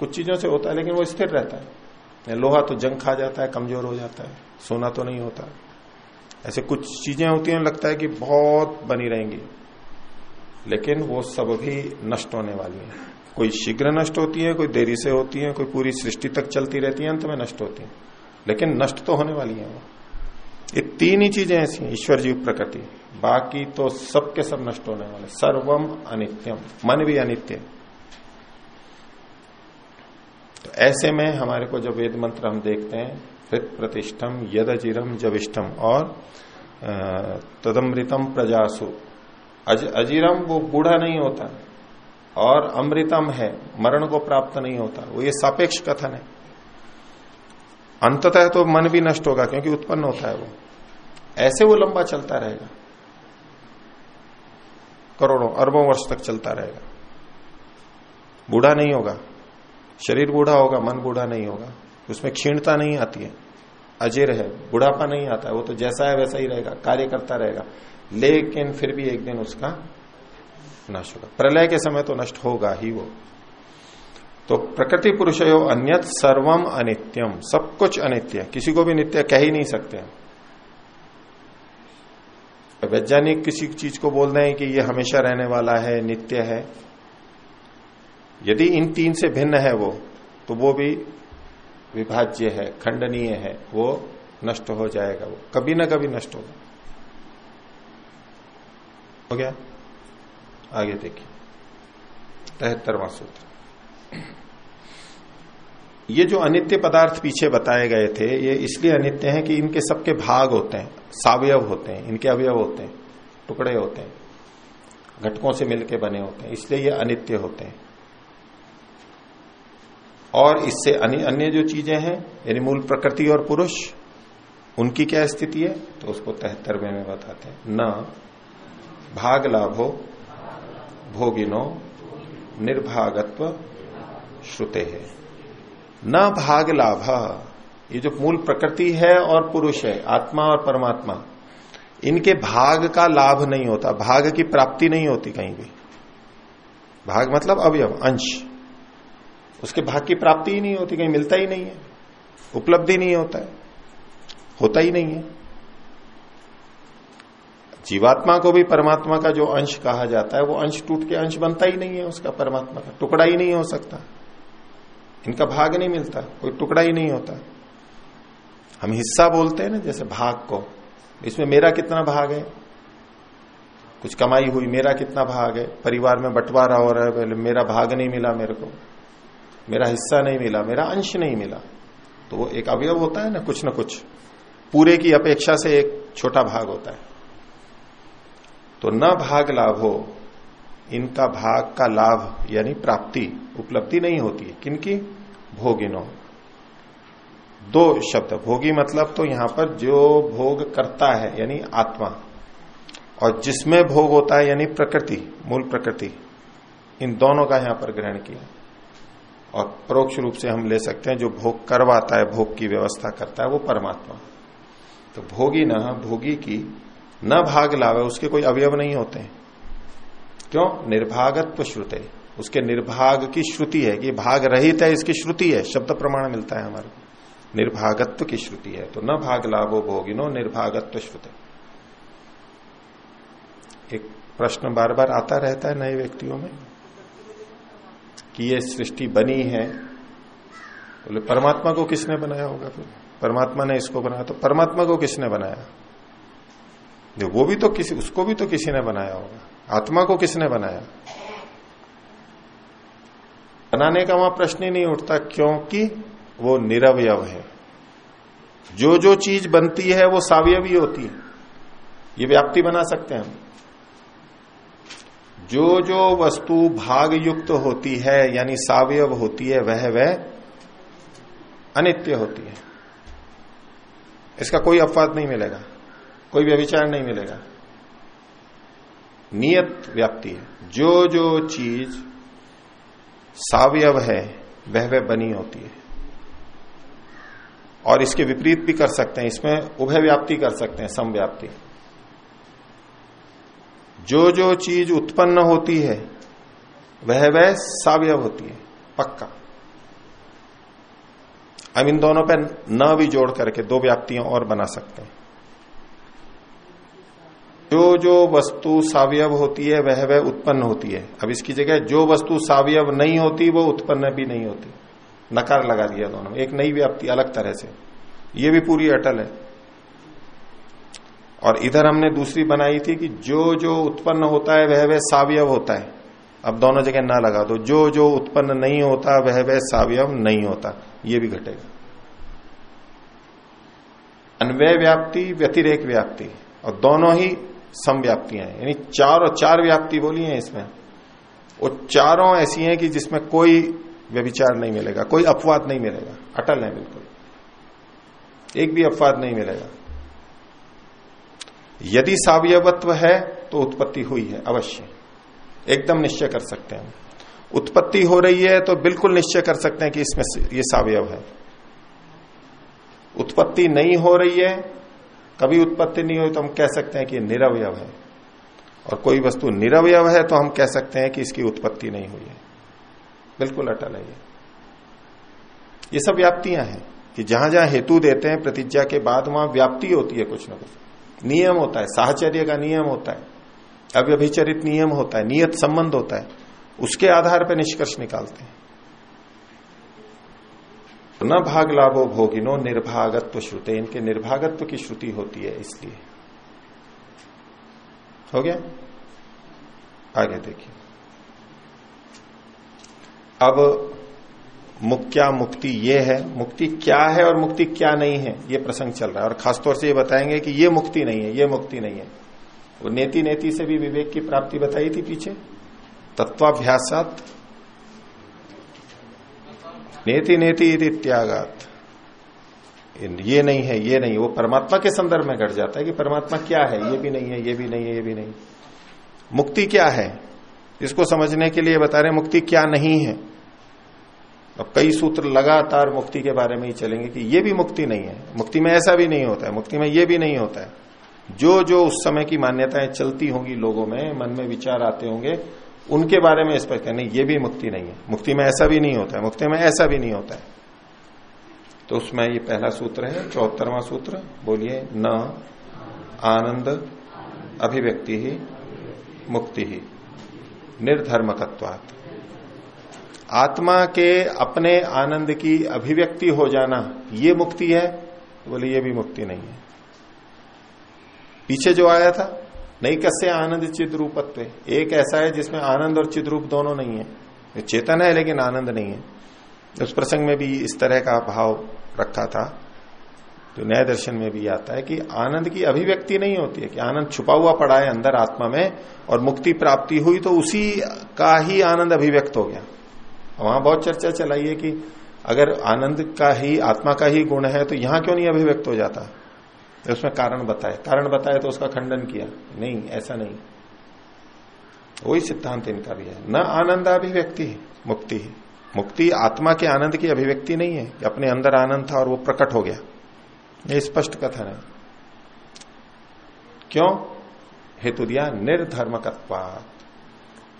कुछ चीज़ों से होता है, लेकिन वो स्थिर रहता है। लोहा तो जंग खा जाता है, कमज़ोर हो जाता है, सोना तो नहीं होता। ऐसे कुछ चीज़ें होती हैं, लगता है कि बहुत बनी रहेंगी। लेकिन वो सब भी नष्ट होने वाली है। कोई शीघ्र नष्ट होती है, कोई देरी से होती है, कोई पूरी सृष्टि तक चलती रहती है, अंत में नष्ट होती है। लेकिन नष्ट तो होने वाली है वो। ये तीन ही चीज़ें ऐसी हैं, ईश्वर जीव प्रकृति। बाकी तो सबके सब नष्ट होने वाले सर्वम अनित्यम। मन भी अनित्य। तो ऐसे में हमारे को जो वेद मंत्र हम देखते हैं हृत प्रतिष्ठम यद अजीरम जविष्ठम और तदमृतम प्रजासु। अज, अजीरम वो बूढ़ा नहीं होता और अमृतम है मरण को प्राप्त नहीं होता। वो ये सापेक्ष कथन है। अंततः तो मन भी नष्ट होगा क्योंकि उत्पन्न होता है वो। ऐसे वो लंबा चलता रहेगा। करोड़ों अरबों वर्ष तक चलता रहेगा। बूढ़ा नहीं होगा। शरीर बूढ़ा होगा, मन बूढ़ा नहीं होगा। उसमें क्षीणता नहीं आती है। अजेर है, बुढ़ापा नहीं आता है। वो तो जैसा है वैसा ही रहेगा, कार्य करता रहेगा। लेकिन फिर भी एक दिन उसका नष्ट होगा। प्रलय के समय तो नष्ट होगा ही वो। तो प्रकृति पुरुषयो अन्यत सर्वम अनित्यम। सब कुछ अनित्य किसी को भी नित्य कह ही नहीं सकते वैज्ञानिक किसी चीज़ को बोल रहे हैं कि ये हमेशा रहने वाला है, नित्य है। यदि इन तीन से भिन्न है वो तो वो भी विभाज्य है, खंडनीय है, वो नष्ट हो जाएगा वो। कभी ना कभी नष्ट होगा। हो गया? आगे देखिए। तिहत्तरवा सूत्र। ये जो अनित्य पदार्थ पीछे बताए गए थे, ये इसलिए अनित्य हैं कि इनके सबके भाग होते हैं, सावयव होते हैं, इनके अवयव होते हैं, टुकड़े होते हैं, घटकों से मिलके बने होते हैं, इसलिए ये अनित्य होते हैं। और इससे अन्य जो चीज़ें हैं, यानी मूल प्रकृति और पुरुष, उनकी क्या स्थिति है? तो उसको तिहत्तरवे में बताते हैं। न, भाग लाभो, भोगिनो, निर्भागत्व, श्रुते है। न भाग लाभ, ये जो मूल प्रकृति है और पुरुष है, आत्मा और परमात्मा, इनके भाग का लाभ नहीं होता, भाग की प्राप्ति नहीं होती कहीं भी। भाग मतलब अवयव, अंश। उसके भाग की प्राप्ति ही नहीं होती, कहीं मिलता ही नहीं है। उपलब्धि नहीं होता है। होता ही नहीं है। जीवात्मा को भी परमात्मा का जो अंश कहा जाता है, वो अंश टूट के अंश बनता ही नहीं है उसका परमात्मा का। टुकड़ा ही नहीं हो सकता। इनका भाग नहीं मिलता, कोई टुकड़ा ही नहीं होता। हम हिस्सा बोलते हैं ना, जैसे भाग को। इसमें मेरा कितना भाग है? कुछ कमाई हुई, मेरा कितना भाग है? परिवार में बंटवारा हो रहा है, पहले मेरा भाग नहीं मिला मेरे को। मेरा हिस्सा नहीं मिला, मेरा अंश नहीं मिला। तो वो एक अवयव होता है ना, कुछ ना कुछ। पूरे की अपेक्षा से एक छोटा भाग होता है। तो न भाग लाभ हो इनका भाग का लाभ यानी प्राप्ति उपलब्धि नहीं होती है। किनकी भोगिनो। दो शब्द, भोगी मतलब तो यहाँ पर जो भोग करता है, यानी आत्मा। और जिसमें भोग होता है, यानी प्रकृति, मूल प्रकृति। इन दोनों का यहाँ पर ग्रहण किया। और परोक्ष रूप से हम ले सकते हैं, जो भोग करवाता है, भोग की व्यवस्था करता है, वो परमात्मा। तो भोगी न, भोगी की न भाग लावे, उसके कोई अवयव नहीं होते। क्यों? निर्भागत्व श्रुते। उसके निर्भाग की श्रुति है कि भाग रहित है, इसकी श्रुति है, शब्द प्रमाण मिलता है हमारे निर्भागत्व की श्रुति है तो न भाग लाभो भोगिनो निर्भागत्व श्रुते। एक प्रश्न बार बार आता रहता है नए व्यक्तियों में कि ये सृष्टि बनी है। बोले तो परमात्मा को किसने बनाया होगा फिर? परमात्मा ने इसको बनाया तो परमात्मा को किसने बनाया? वो भी तो किसी, उसको भी तो किसी ने बनाया होगा। आत्मा को किसने बनाया? बनाने का वहाँ प्रश्न ही नहीं उठता, क्योंकि वो निरवयव है। जो जो चीज़ बनती है, वो सावयवी होती है। ये व्याप्ति बना सकते हैं हम। जो जो वस्तु भाग युक्त होती है, यानी सावयव होती है, वह वह अनित्य होती है। इसका कोई अपवाद नहीं मिलेगा, कोई व्यविचार नहीं मिलेगा। नियत व्याप्ति है। जो जो चीज़ सावयव है, वह वह बनी होती है। और इसके विपरीत भी कर सकते हैं, इसमें उभय व्याप्ति कर सकते हैं, समव्याप्ति। जो जो चीज़ उत्पन्न होती है, वह वह सावयव होती है, पक्का। अब इन दोनों पर न भी जोड़ करके दो व्याप्तियाँ और बना सकते हैं। जो जो वस्तु सावयव होती है, वह वह उत्पन्न होती है। अब इसकी जगह जो वस्तु सावयव नहीं होती, वो उत्पन्न भी नहीं होती। नकार लगा दिया दोनों एक नई व्याप्ति, अलग तरह से। ये भी पूरी अटल है। और इधर हमने दूसरी बनाई थी कि जो जो उत्पन्न होता है, वह वह सावयव होता है। अब दोनों जगह ना लगा दो। जो जो उत्पन्न नहीं होता, वह वह सावयव नहीं होता। ये भी घटेगा। अन्वय व्याप्ति, व्यतिरेक व्याप्ति और दोनों ही समव्याप्तियाँ यानी चार और चार व्याप्ति बोली है इसमें। वो चारों ऐसी हैं कि जिसमें कोई व्यभिचार नहीं मिलेगा, कोई अपवाद नहीं मिलेगा। अटल है बिल्कुल। एक भी अपवाद नहीं मिलेगा। यदि सावयवत्व है तो उत्पत्ति हुई है, अवश्य। एकदम निश्चय कर सकते हैं। उत्पत्ति हो रही है तो बिल्कुल निश्चय कर सकते हैं कि इसमें ये सावयव है। उत्पत्ति नहीं हो रही है, कभी उत्पत्ति नहीं हुई तो हम कह सकते हैं कि ये निरवयव है। और कोई वस्तु निरवयव है तो हम कह सकते हैं कि इसकी उत्पत्ति नहीं हुई है। बिल्कुल अटल है ये। ये सब व्याप्तियाँ हैं कि जहाँ जहाँ हेतु देते हैं, प्रतिज्ञा के बाद वहाँ व्याप्ति होती है कुछ ना कुछ। नियम होता है, साहचर्य का नियम होता है, अव्यभिचरित नियम होता है, नियत संबंध होता है, उसके आधार पर निष्कर्ष निकालते हैं। न भाग लाभो भोगिनो, निर्भागत्व श्रुते, इनके निर्भागत्व की श्रुति होती है इसलिए। हो गया? आगे देखिए। अब मुक्त्या मुक्ति ये है, मुक्ति क्या है और मुक्ति क्या नहीं है, ये प्रसंग चल रहा है। और खासतौर से ये बताएँगे कि ये मुक्ति नहीं है, ये मुक्ति नहीं है। वो नेति नेति से भी विवेक की प्राप्ति बताई थी पीछे। तत्वाभ्यासात। नेति नेति यदि त्यागात। ये नहीं है, ये नहीं वो परमात्मा के संदर्भ में घट जाता है कि परमात्मा क्या है, ये भी नहीं है, ये भी नहीं है, ये भी नहीं। मुक्ति क्या है? इसको समझने के लिए बता रहे मुक्ति क्या नहीं है? अब कई सूत्र लगातार मुक्ति के बारे में ही चलेंगे कि ये भी मुक्ति नहीं है। मुक्ति में ऐसा भी नहीं होता है। मुक्ति में ये भी नहीं होता है। जो जो उस समय की मान्यताएँ चलती होंगी लोगों में, मन में विचार आते होंगे, उनके बारे में स्पष्ट नहीं ये भी मुक्ति नहीं है। मुक्ति में ऐसा भी नहीं होता है। मुक्ति में ऐसा भी नहीं होता है। तो उसमें ये पहला सूत्र है, चौहत्तरवा सूत्र, बोलिए, न, आनंद, अभिव्यक्ति ही, मुक्ति ही, निर्धर्मकत्वात्। आत्मा के अपने आनंद की अभिव्यक्ति हो जाना ये मुक्ति है बोले ये भी मुक्ति नहीं है। पीछे जो आया था, नहीं कस्य आनंद चिद रूपत्व, एक ऐसा है जिसमें आनंद और चिद रूप दोनों नहीं है। चेतन है लेकिन आनंद नहीं है। उस प्रसंग में भी इस तरह का भाव रखा था तो न्याय दर्शन में भी आता है कि आनंद की अभिव्यक्ति नहीं होती है कि आनंद छुपा हुआ पड़ा है अंदर आत्मा में और मुक्ति प्राप्ति हुई तो उसी का ही आनंद अभिव्यक्त हो गया। वहाँ बहुत चर्चा चलाई है कि अगर आनंद का ही, आत्मा का ही गुण है तो यहाँ क्यों नहीं अभिव्यक्त हो जाता? तो उसमें कारण बताए। कारण बताए तो उसका खंडन किया। नहीं, ऐसा नहीं। वही सिद्धांत इनका भी है। न आनंद अभिव्यक्ति मुक्ति मुक्ति आत्मा के आनंद की अभिव्यक्ति नहीं है कि अपने अंदर आनंद था और वो प्रकट हो गया। ये स्पष्ट कथन है। क्यों? हेतु दिया निर्धर्मकत्वात।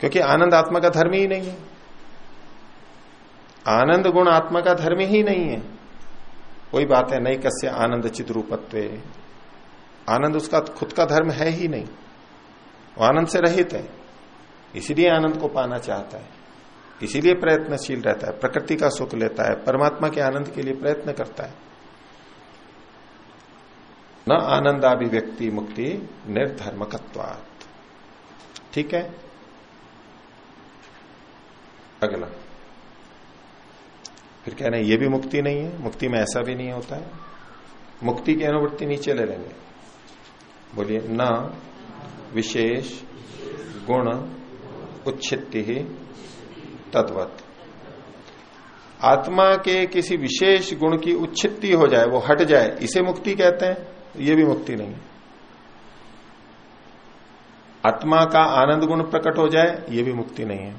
क्योंकि आनंद आत्मा का धर्म ही नहीं है। आनंद गुण आत्मा का धर्म ही नहीं है। कोई बात है, नहीं कस्य आनंद चित रूपत्व। आनंद उसका खुद का धर्म है ही नहीं। वो आनंद से रहित है। इसीलिए आनंद को पाना चाहता है। इसीलिए प्रयत्नशील रहता है, प्रकृति का सुख लेता है, परमात्मा के आनंद के लिए प्रयत्न करता है। न आनंदाभिव्यक्ति मुक्ति निर्धर्मकत्वात्। ठीक है? अगला। फिर कह रहे हैं, ये भी मुक्ति नहीं है, मुक्ति में ऐसा भी नहीं होता है। मुक्ति की अनुवृत्ति नीचे ले लेंगे। बोलिए, न विशेष गुण उच्छित्ति ही तद्वत। आत्मा के किसी विशेष गुण की उच्छित्ति हो जाए, वो हट जाए, इसे मुक्ति कहते हैं, ये भी मुक्ति नहीं है। आत्मा का आनंद गुण प्रकट हो जाए, ये भी मुक्ति नहीं है।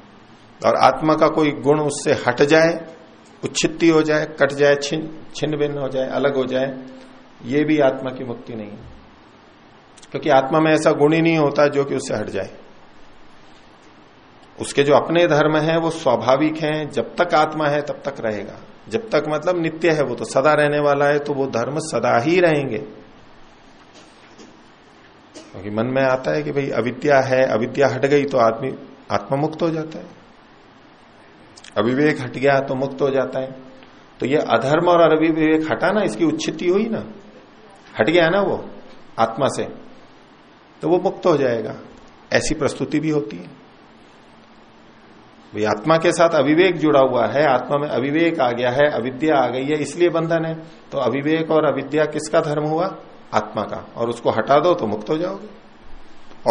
और आत्मा का कोई गुण उससे हट जाए उच्छित्ति हो जाए, कट जाए, छिन छिन्न भिन्न हो जाए, अलग हो जाए, ये भी आत्मा की मुक्ति नहीं है। क्योंकि आत्मा में ऐसा गुण ही नहीं होता जो कि उससे हट जाए। उसके जो अपने धर्म है, वो स्वाभाविक हैं, जब तक आत्मा है, तब तक रहेगा। जब तक मतलब नित्य है, वो तो सदा रहने वाला है तो वो धर्म सदा ही रहेंगे। क्योंकि मन में आता है कि भाई अविद्या है, अविद्या हट गई तो आदमी आत्मा मुक्त हो जाता है। अविवेक हट गया तो मुक्त हो जाता है। तो ये अधर्म और अविवेक हटा ना, इसकी उच्छिति हुई ना। हट गया ना वो, आत्मा से। तो वो मुक्त हो जाएगा। ऐसी प्रस्तुति भी होती है। भाई, आत्मा के साथ अविवेक जुड़ा हुआ है, आत्मा में अविवेक आ गया है, अविद्या आ गई है, इसलिए बंधन है। तो अविवेक और अविद्या किसका धर्म हुआ? आत्मा का। और उसको हटा दो तो मुक्त हो जाओगे।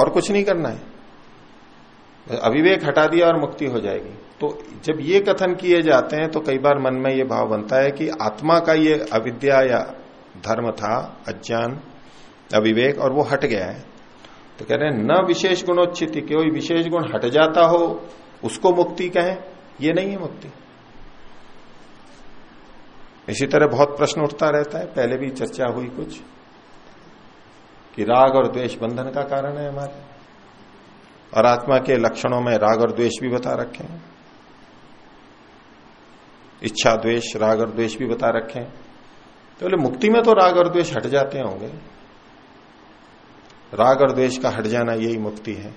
और कुछ नहीं करना है। अविवेक हटा दिया और मुक्ति हो जाएगी। तो जब ये कथन किए जाते हैं तो कई बार मन में ये भाव बनता है कि आत्मा का ये अविद्या या धर्म था, अज्ञान, अविवेक, और वो हट गया है। तो कह रहे हैं, न विशेष गुणोचित कोई विशेष गुण हट जाता हो, उसको मुक्ति कहें, ये नहीं है मुक्ति। इसी तरह बहुत प्रश्न उठता रहता है, पहले भी चर्चा हुई कुछ, कि राग और द्वेष बंधन का कारण है हमारे। और आत्मा के लक्षणों में राग और द्वेष भी बता रखे। हैं इच्छा, द्वेष, राग और द्वेष भी बता रखे। हैं तो बोले, मुक्ति में तो राग और द्वेष हट जाते होंगे। राग और द्वेष का हट जाना यही मुक्ति है,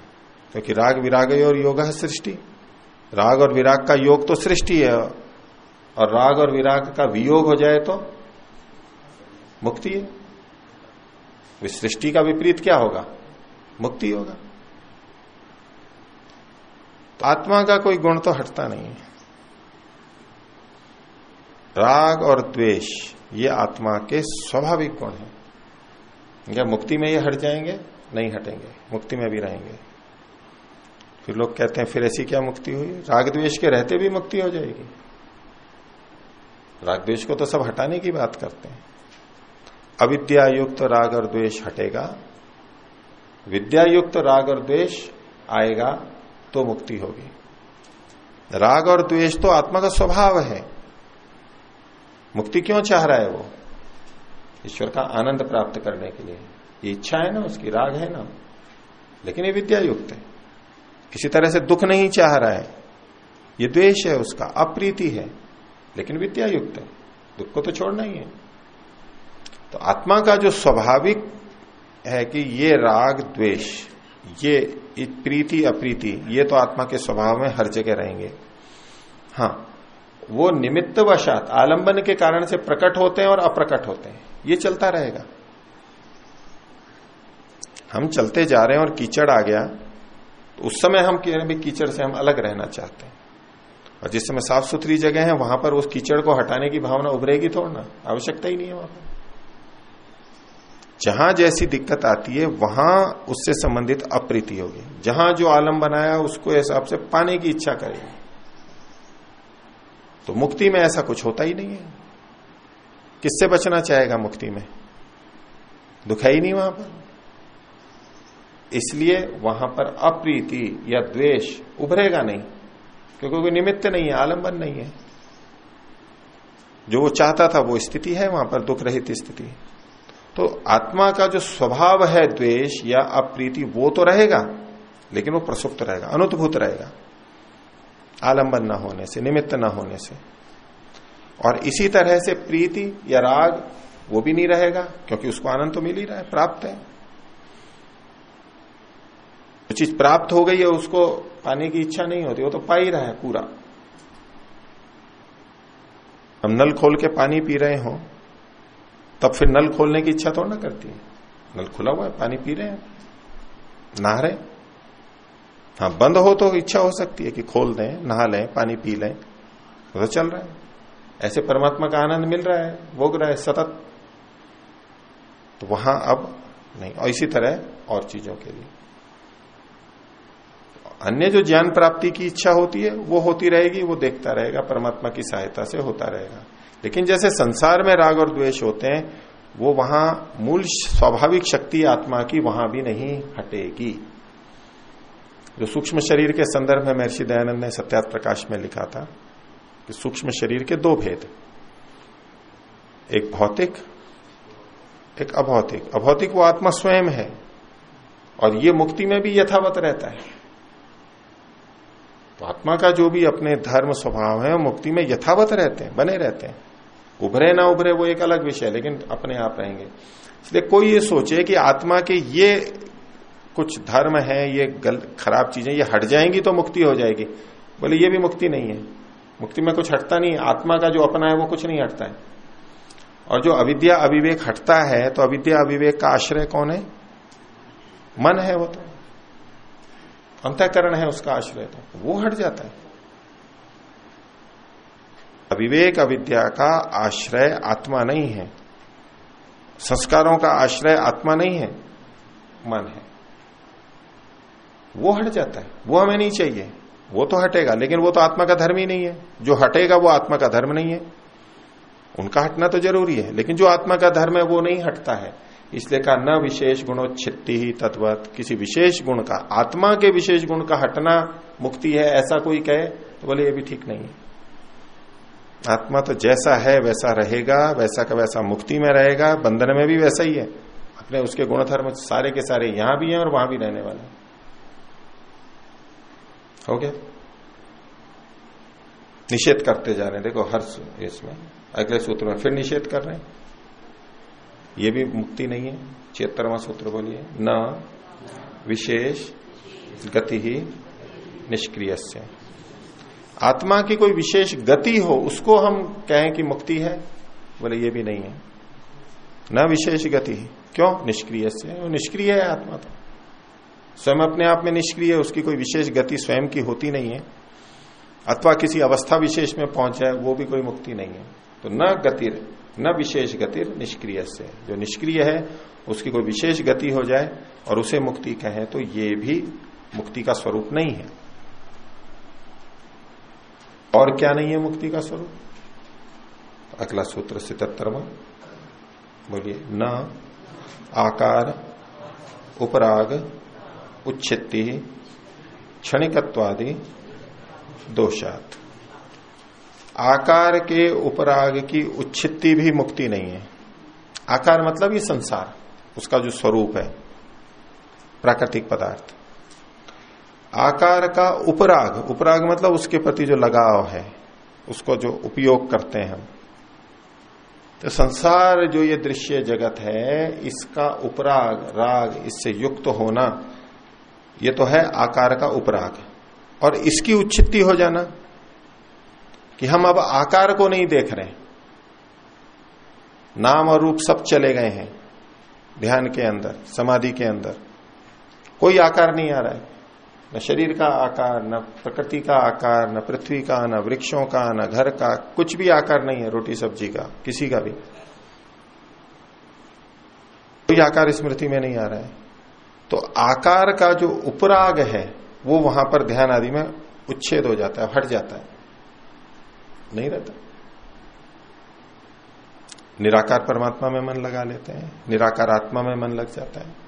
क्योंकि राग विराग और योग है सृष्टि। राग और विराग का योग तो सृष्टि है, और राग और विराग का वियोग हो जाए तो मुक्ति है। सृष्टि का विपरीत क्या होगा? मुक्ति होगा। तो आत्मा का कोई गुण तो हटता नहीं है। राग और द्वेष, ये आत्मा के स्वाभाविक गुण है। क्या मुक्ति में ये हट जाएँगे? नहीं हटेंगे। मुक्ति में भी रहेंगे। फिर लोग कहते हैं, फिर ऐसी क्या मुक्ति हुई? राग द्वेष के रहते भी मुक्ति हो जाएगी। राग द्वेष को तो सब हटाने की बात करते हैं। अविद्या युक्त तो राग और द्वेष हटेगा। विद्या युक्त तो राग और द्वेष आएगा। तो मुक्ति होगी। राग और द्वेष तो आत्मा का स्वभाव है। मुक्ति क्यों चाह रहा है वो? ईश्वर का आनंद प्राप्त करने के लिए। ये इच्छा है ना, उसकी राग है ना। लेकिन ये विद्या युक्त है। किसी तरह से दुख नहीं चाह रहा है। ये द्वेष है उसका, अप्रीति है। लेकिन विद्या युक्त है। दुख को तो छोड़ना ही है। तो आत्मा का जो स्वाभाविक है कि ये राग, द्वेष, ये प्रीति, अप्रीति, ये तो आत्मा के स्वभाव में हर जगह रहेंगे। हाँ वो निमित्त वशात आलंबन के कारण से प्रकट होते हैं और अप्रकट होते हैं। ये चलता रहेगा। हम चलते जा रहे हैं और कीचड़ आ गया। तो उस समय हम कह रहे कीचड़ से हम अलग रहना चाहते हैं। और जिस समय साफ़ सुथरी जगह है, वहाँ पर उस कीचड़ को हटाने की भावना उभरेगी थोड़ा आवश्यकता ही नहीं है वहाँ पर। जहाँ जैसी दिक्कत आती है, वहाँ उससे संबंधित अप्रीति होगी। जहाँ जो आलम बनाया, उसको हिसाब से पाने की इच्छा करेगी। तो मुक्ति में ऐसा कुछ होता ही नहीं है। किससे बचना चाहेगा मुक्ति में? दुख है ही नहीं वहाँ पर। इसलिए वहाँ पर अप्रीति या द्वेष उभरेगा नहीं, क्योंकि कोई निमित्त नहीं है, आलंबन नहीं है। जो वो चाहता था, वो स्थिति है, वहाँ पर दुख रहित स्थिति तो आत्मा का जो स्वभाव है द्वेष या अप्रीति, वो तो रहेगा, लेकिन वो प्रसुप्त रहेगा अनुद्भूत रहेगा, आलंबन न होने से, निमित्त न होने से। और इसी तरह से प्रीति या राग, वो भी नहीं रहेगा, क्योंकि उसको आनंद तो मिल ही रहा है, प्राप्त है। जो चीज़ प्राप्त हो गई है, उसको पाने की इच्छा नहीं होती, वो तो पा ही रहा है पूरा। हम नल खोल के पानी पी रहे हो तब फिर नल खोलने की इच्छा थोड़ा ना करती है। नल खुला हुआ है, पानी पी रहे हैं, नहा रहे हाँ। बंद हो तो इच्छा हो सकती है कि खोल दें, नहा लें, पानी पी लें तो चल रहा है। ऐसे परमात्मा का आनंद मिल रहा है, भोग रहा है, सतत। तो वहाँ अब नहीं, और इसी तरह और चीज़ों के लिए। अन्य जो ज्ञान प्राप्ति की इच्छा होती है, वो होती रहेगी, वो देखता रहेगा, परमात्मा की सहायता से होता रहेगा। लेकिन जैसे संसार में राग और द्वेष होते हैं, वो वहाँ मूल स्वाभाविक शक्ति आत्मा की वहाँ भी नहीं हटेगी। जो सूक्ष्म शरीर के संदर्भ में महर्षि दयानंद ने सत्यात प्रकाश में लिखा था कि सूक्ष्म शरीर के दो भेद एक भौतिक, एक अभौतिक। अभौतिक वो आत्मा स्वयं है, और ये मुक्ति में भी यथावत रहता है। तो आत्मा का जो भी अपने धर्म स्वभाव है मुक्ति में यथावत रहते हैं, बने रहते हैं। उभरे ना उभरे, वो एक अलग विषय है लेकिन अपने आप रहेंगे। इसलिए कोई ये सोचे कि आत्मा के ये कुछ धर्म है, ये गल, खराब चीज़ें, ये हट जाएँगी तो मुक्ति हो जाएगी। बोले, ये भी मुक्ति नहीं है। मुक्ति में कुछ हटता नहीं, आत्मा का जो अपना है, वो कुछ नहीं हटता है। और जो अविद्या अविवेक हटता है तो अविद्या अविवेक का आश्रय कौन है? मन है वो तो। अंतकरण है उसका आश्रय तो। वो हट जाता है। अविवेक अविद्या का आश्रय आत्मा नहीं है। संस्कारों का आश्रय आत्मा नहीं है। मन है। वो हट जाता है। वो हमें नहीं चाहिए। वो तो हटेगा, लेकिन वो तो आत्मा का धर्म ही नहीं है। जो हटेगा, वो आत्मा का धर्म नहीं है। उनका हटना तो ज़रूरी है, लेकिन जो आत्मा का धर्म है, वो नहीं हटता है। इसलिए कहा, न विशेष गुणोच्छित्ति ही तत्वत किसी विशेष गुण का, आत्मा के विशेष गुण का हटना मुक्ति है, ऐसा कोई कहे तो बोले, ये भी ठीक नहीं है। आत्मा तो जैसा है, वैसा रहेगा, वैसा का वैसा मुक्ति में रहेगा, बंधन में भी वैसा ही है। अपने उसके गुणधर्म सारे के सारे यहाँ भी हैं और वहाँ भी रहने वाले हो। गया? निषेध करते जा रहे हैं। देखो, हर इसमें, अगले सूत्र में फिर निषेध कर रहे हैं। ये भी मुक्ति नहीं है। छिहत्तरवा सूत्र बोलिए। न, विशेष, गति ही निष्क्रिय आत्मा की कोई विशेष गति हो, उसको हम कहें कि मुक्ति है? बोले, ये भी नहीं है। न विशेष गति क्यों? निष्क्रिय से। वो निष्क्रिय है आत्मा तो। स्वयं अपने आप में निष्क्रिय है, उसकी कोई विशेष गति स्वयं की होती नहीं है। अथवा किसी अवस्था विशेष में पहुँच जाए, वो भी कोई मुक्ति नहीं है। तो न गतिर न विशेष गतिर निष्क्रिय से। जो निष्क्रिय है, उसकी कोई विशेष गति हो जाए और उसे मुक्ति कहें तो ये भी मुक्ति का स्वरूप नहीं है। और क्या नहीं है मुक्ति का स्वरूप? अगला सूत्र सितरवा बोलिए, न, आकार, उपराग, उच्छित्ति, क्षणिकत्वादि, दोषात। आकार के उपराग की उच्छित्ति भी मुक्ति नहीं है। आकार मतलब ये संसार, उसका जो स्वरूप है, प्राकृतिक पदार्थ। आकार का उपराग उपराग मतलब उसके प्रति जो लगाव है, उसको जो उपयोग करते हैं हम। तो संसार जो ये दृश्य जगत है, इसका उपराग, राग इससे युक्त होना, ये तो है आकार का उपराग। और इसकी उच्छित्ति हो जाना, कि हम अब आकार को नहीं देख रहे नाम और रूप सब चले गए हैं, ध्यान के अंदर, समाधि के अंदर। कोई आकार नहीं आ रहा है। न शरीर का आकार, न प्रकृति का आकार, न पृथ्वी का, न वृक्षों का, न घर का, कुछ भी आकार नहीं है रोटी सब्ज़ी का, किसी का भी। कोई तो आकार स्मृति में नहीं आ रहा है। तो आकार का जो उपराग है, वो वहाँ पर ध्यान आदि में उच्छेद हो जाता है, हट जाता है। नहीं रहता। निराकार परमात्मा में मन लगा लेते हैं, निराकार आत्मा में मन लग जाता है।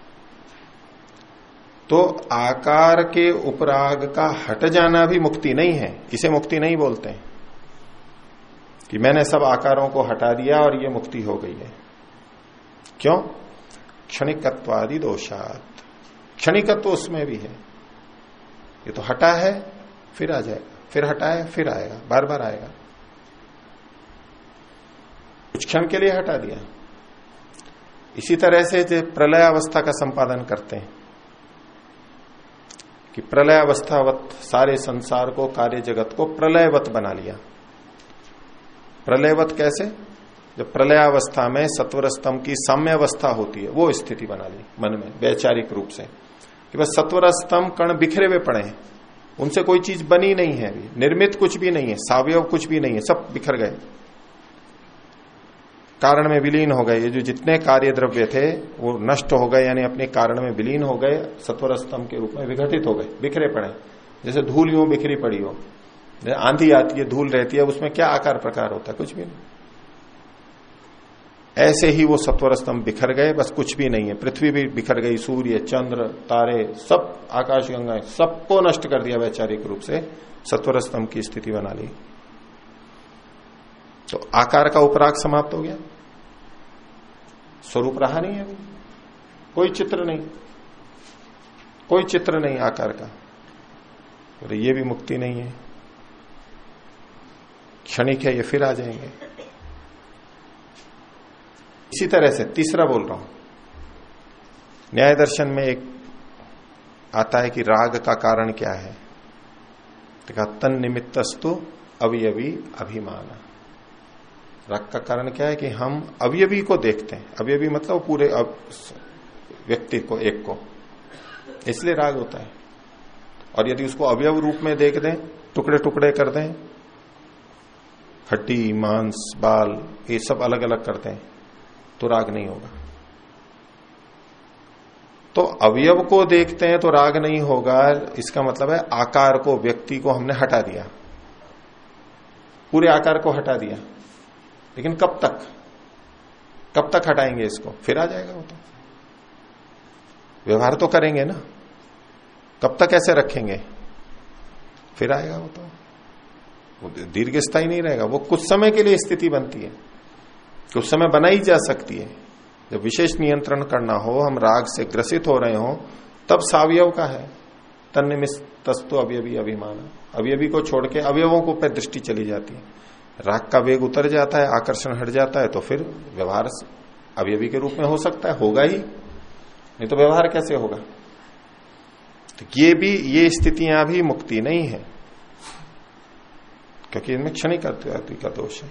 तो आकार के उपराग का हट जाना भी मुक्ति नहीं है। इसे मुक्ति नहीं बोलते हैं? कि मैंने सब आकारों को हटा दिया और ये मुक्ति हो गई है। क्यों? क्षणिकत्वादि दोषात। क्षणिकत्व उसमें भी है। ये तो हटा है, फिर आ जाएगा फिर हटाए, फिर आएगा बार बार आएगा। कुछ क्षण के लिए हटा दिया। इसी तरह से प्रलय अवस्था का संपादन करते हैं। कि प्रलय अवस्थावत सारे संसार को, कार्य जगत को प्रलयवत बना लिया। प्रलयवत कैसे? जब प्रलयावस्था में सत्वर स्तंभ की साम्य अवस्था होती है, वो स्थिति बना ली मन में, वैचारिक रूप से। कि बस सत्वर स्तंभ कण बिखरे हुए पड़े हैं। उनसे कोई चीज़ बनी नहीं है निर्मित कुछ भी नहीं है, सावयव कुछ भी नहीं है, सब बिखर गए। कारण में विलीन हो गए। ये जो जितने कार्य द्रव्य थे, वो नष्ट हो गए, यानी अपने कारण में विलीन हो गए सत्वर स्तंभ के रूप में विघटित हो गए, बिखरे पड़े। जैसे धूल यूँ बिखरी पड़ी हो। आंधी आती है, धूल रहती है, उसमें क्या आकार प्रकार होता है? कुछ भी नहीं। ऐसे ही वो सत्वर स्तंभ बिखर गए, बस कुछ भी नहीं है। पृथ्वी भी बिखर गई, सूर्य, चंद्र, तारे, सब आकाश गंगा सबको नष्ट कर दिया वैचारिक रूप से सत्वर स्तंभ की स्थिति बना ली। तो आकार का उपराग समाप्त हो गया। स्वरूप रहा नहीं है कोई चित्र नहीं। कोई चित्र नहीं आकार का। और ये भी मुक्ति नहीं है। क्षणिक है, ये फिर आ जाएँगे। इसी तरह से तीसरा बोल रहा हूँ। न्याय दर्शन में एक आता है कि राग का कारण क्या है? देखा तन निमित्तस्तु अवयवी अभिमान। राग का कारण क्या है कि हम अवयवी को देखते हैं। अवयवी मतलब पूरे व्यक्ति को, एक को। इसलिए राग होता है। और यदि उसको अवयव रूप में देख दें, टुकड़े टुकड़े कर दें हड्डी मांस, बाल, ये सब अलग अलग करते हैं तो राग नहीं होगा। तो अवयव को देखते हैं तो राग नहीं होगा। इसका मतलब है आकार को, व्यक्ति को हमने हटा दिया। पूरे आकार को हटा दिया। लेकिन कब तक? कब तक हटाएँगे इसको? फिर आ जाएगा वो तो। व्यवहार तो करेंगे ना। कब तक ऐसे रखेंगे? फिर आएगा वो तो। वो दीर्घ स्थायी नहीं रहेगा। वो कुछ समय के लिए स्थिति बनती है। कुछ समय बनाई जा सकती है। जब विशेष नियंत्रण करना हो, हम राग से ग्रसित हो रहे हो, तब सावयव का है। तन्निमित तस्तु अवयवी अभिमान। अवयवी को छोड़ के अवयवों को पर दृष्टि चली जाती है। राग का वेग उतर जाता है, आकर्षण हट जाता है तो फिर व्यवहार अवयवी के रूप में हो सकता है, होगा ही। नहीं तो व्यवहार कैसे होगा? तो ये भी, ये स्थितियाँ भी मुक्ति नहीं है, क्योंकि इनमें क्षणिक का दोष है।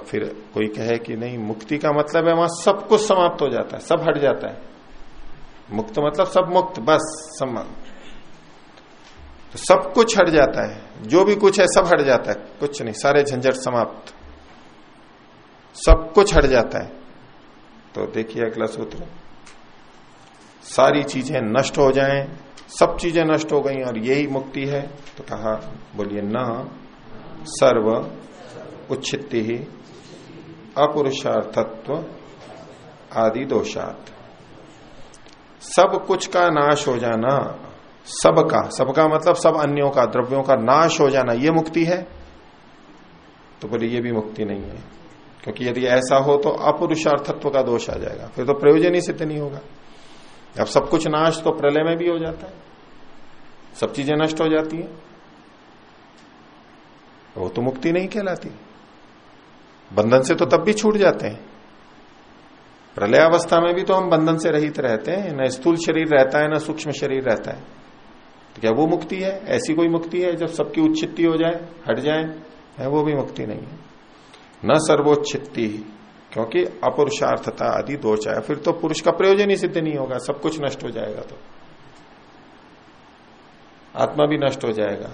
फिर कोई कहे कि नहीं, मुक्ति का मतलब है वहाँ सब कुछ समाप्त हो जाता है, सब हट जाता है। मुक्त मतलब सब मुक्त, बस, सम तो सब कुछ हट जाता है। जो भी कुछ है, सब हट जाता है। कुछ नहीं, सारे झंझट समाप्त। सब कुछ हट जाता है। तो देखिए अगला सूत्र। सारी चीज़ें नष्ट हो जाएँ। सब चीज़ें नष्ट हो गई और यही मुक्ति है। तो कहा, बोलिए, न सर्व उच्छित्ति ही, अपुरुषार्थत्व आदि दोषात। सब कुछ का नाश हो जाना सबका सबका मतलब सब अन्यों का, द्रव्यों का नाश हो जाना, ये मुक्ति है? तो बोले, ये भी मुक्ति नहीं है। क्योंकि यदि ऐसा हो तो अपुरुषार्थत्व का दोष आ जाएगा। फिर तो प्रयोजन ही सिद्ध नहीं होगा। अब सब कुछ नाश तो प्रलय में भी हो जाता है। सब चीज़ें नष्ट हो जाती है। वो तो मुक्ति नहीं कहलाती। बंधन से तो तब भी छूट जाते हैं। प्रलय अवस्था में भी तो हम बंधन से रहित रहते हैं। न स्थूल शरीर रहता है, न सूक्ष्म शरीर रहता है। तो क्या वो मुक्ति है? ऐसी कोई मुक्ति है जब सबकी उच्छित्ति हो जाए, हट जाए? है वो भी मुक्ति नहीं है। न सर्वोच्छित्ति क्योंकि अपुरुषार्थता आदि दोष आया फिर तो पुरुष का प्रयोजन ही सिद्ध नहीं होगा, सब कुछ नष्ट हो जाएगा तो। आत्मा भी नष्ट हो जाएगा,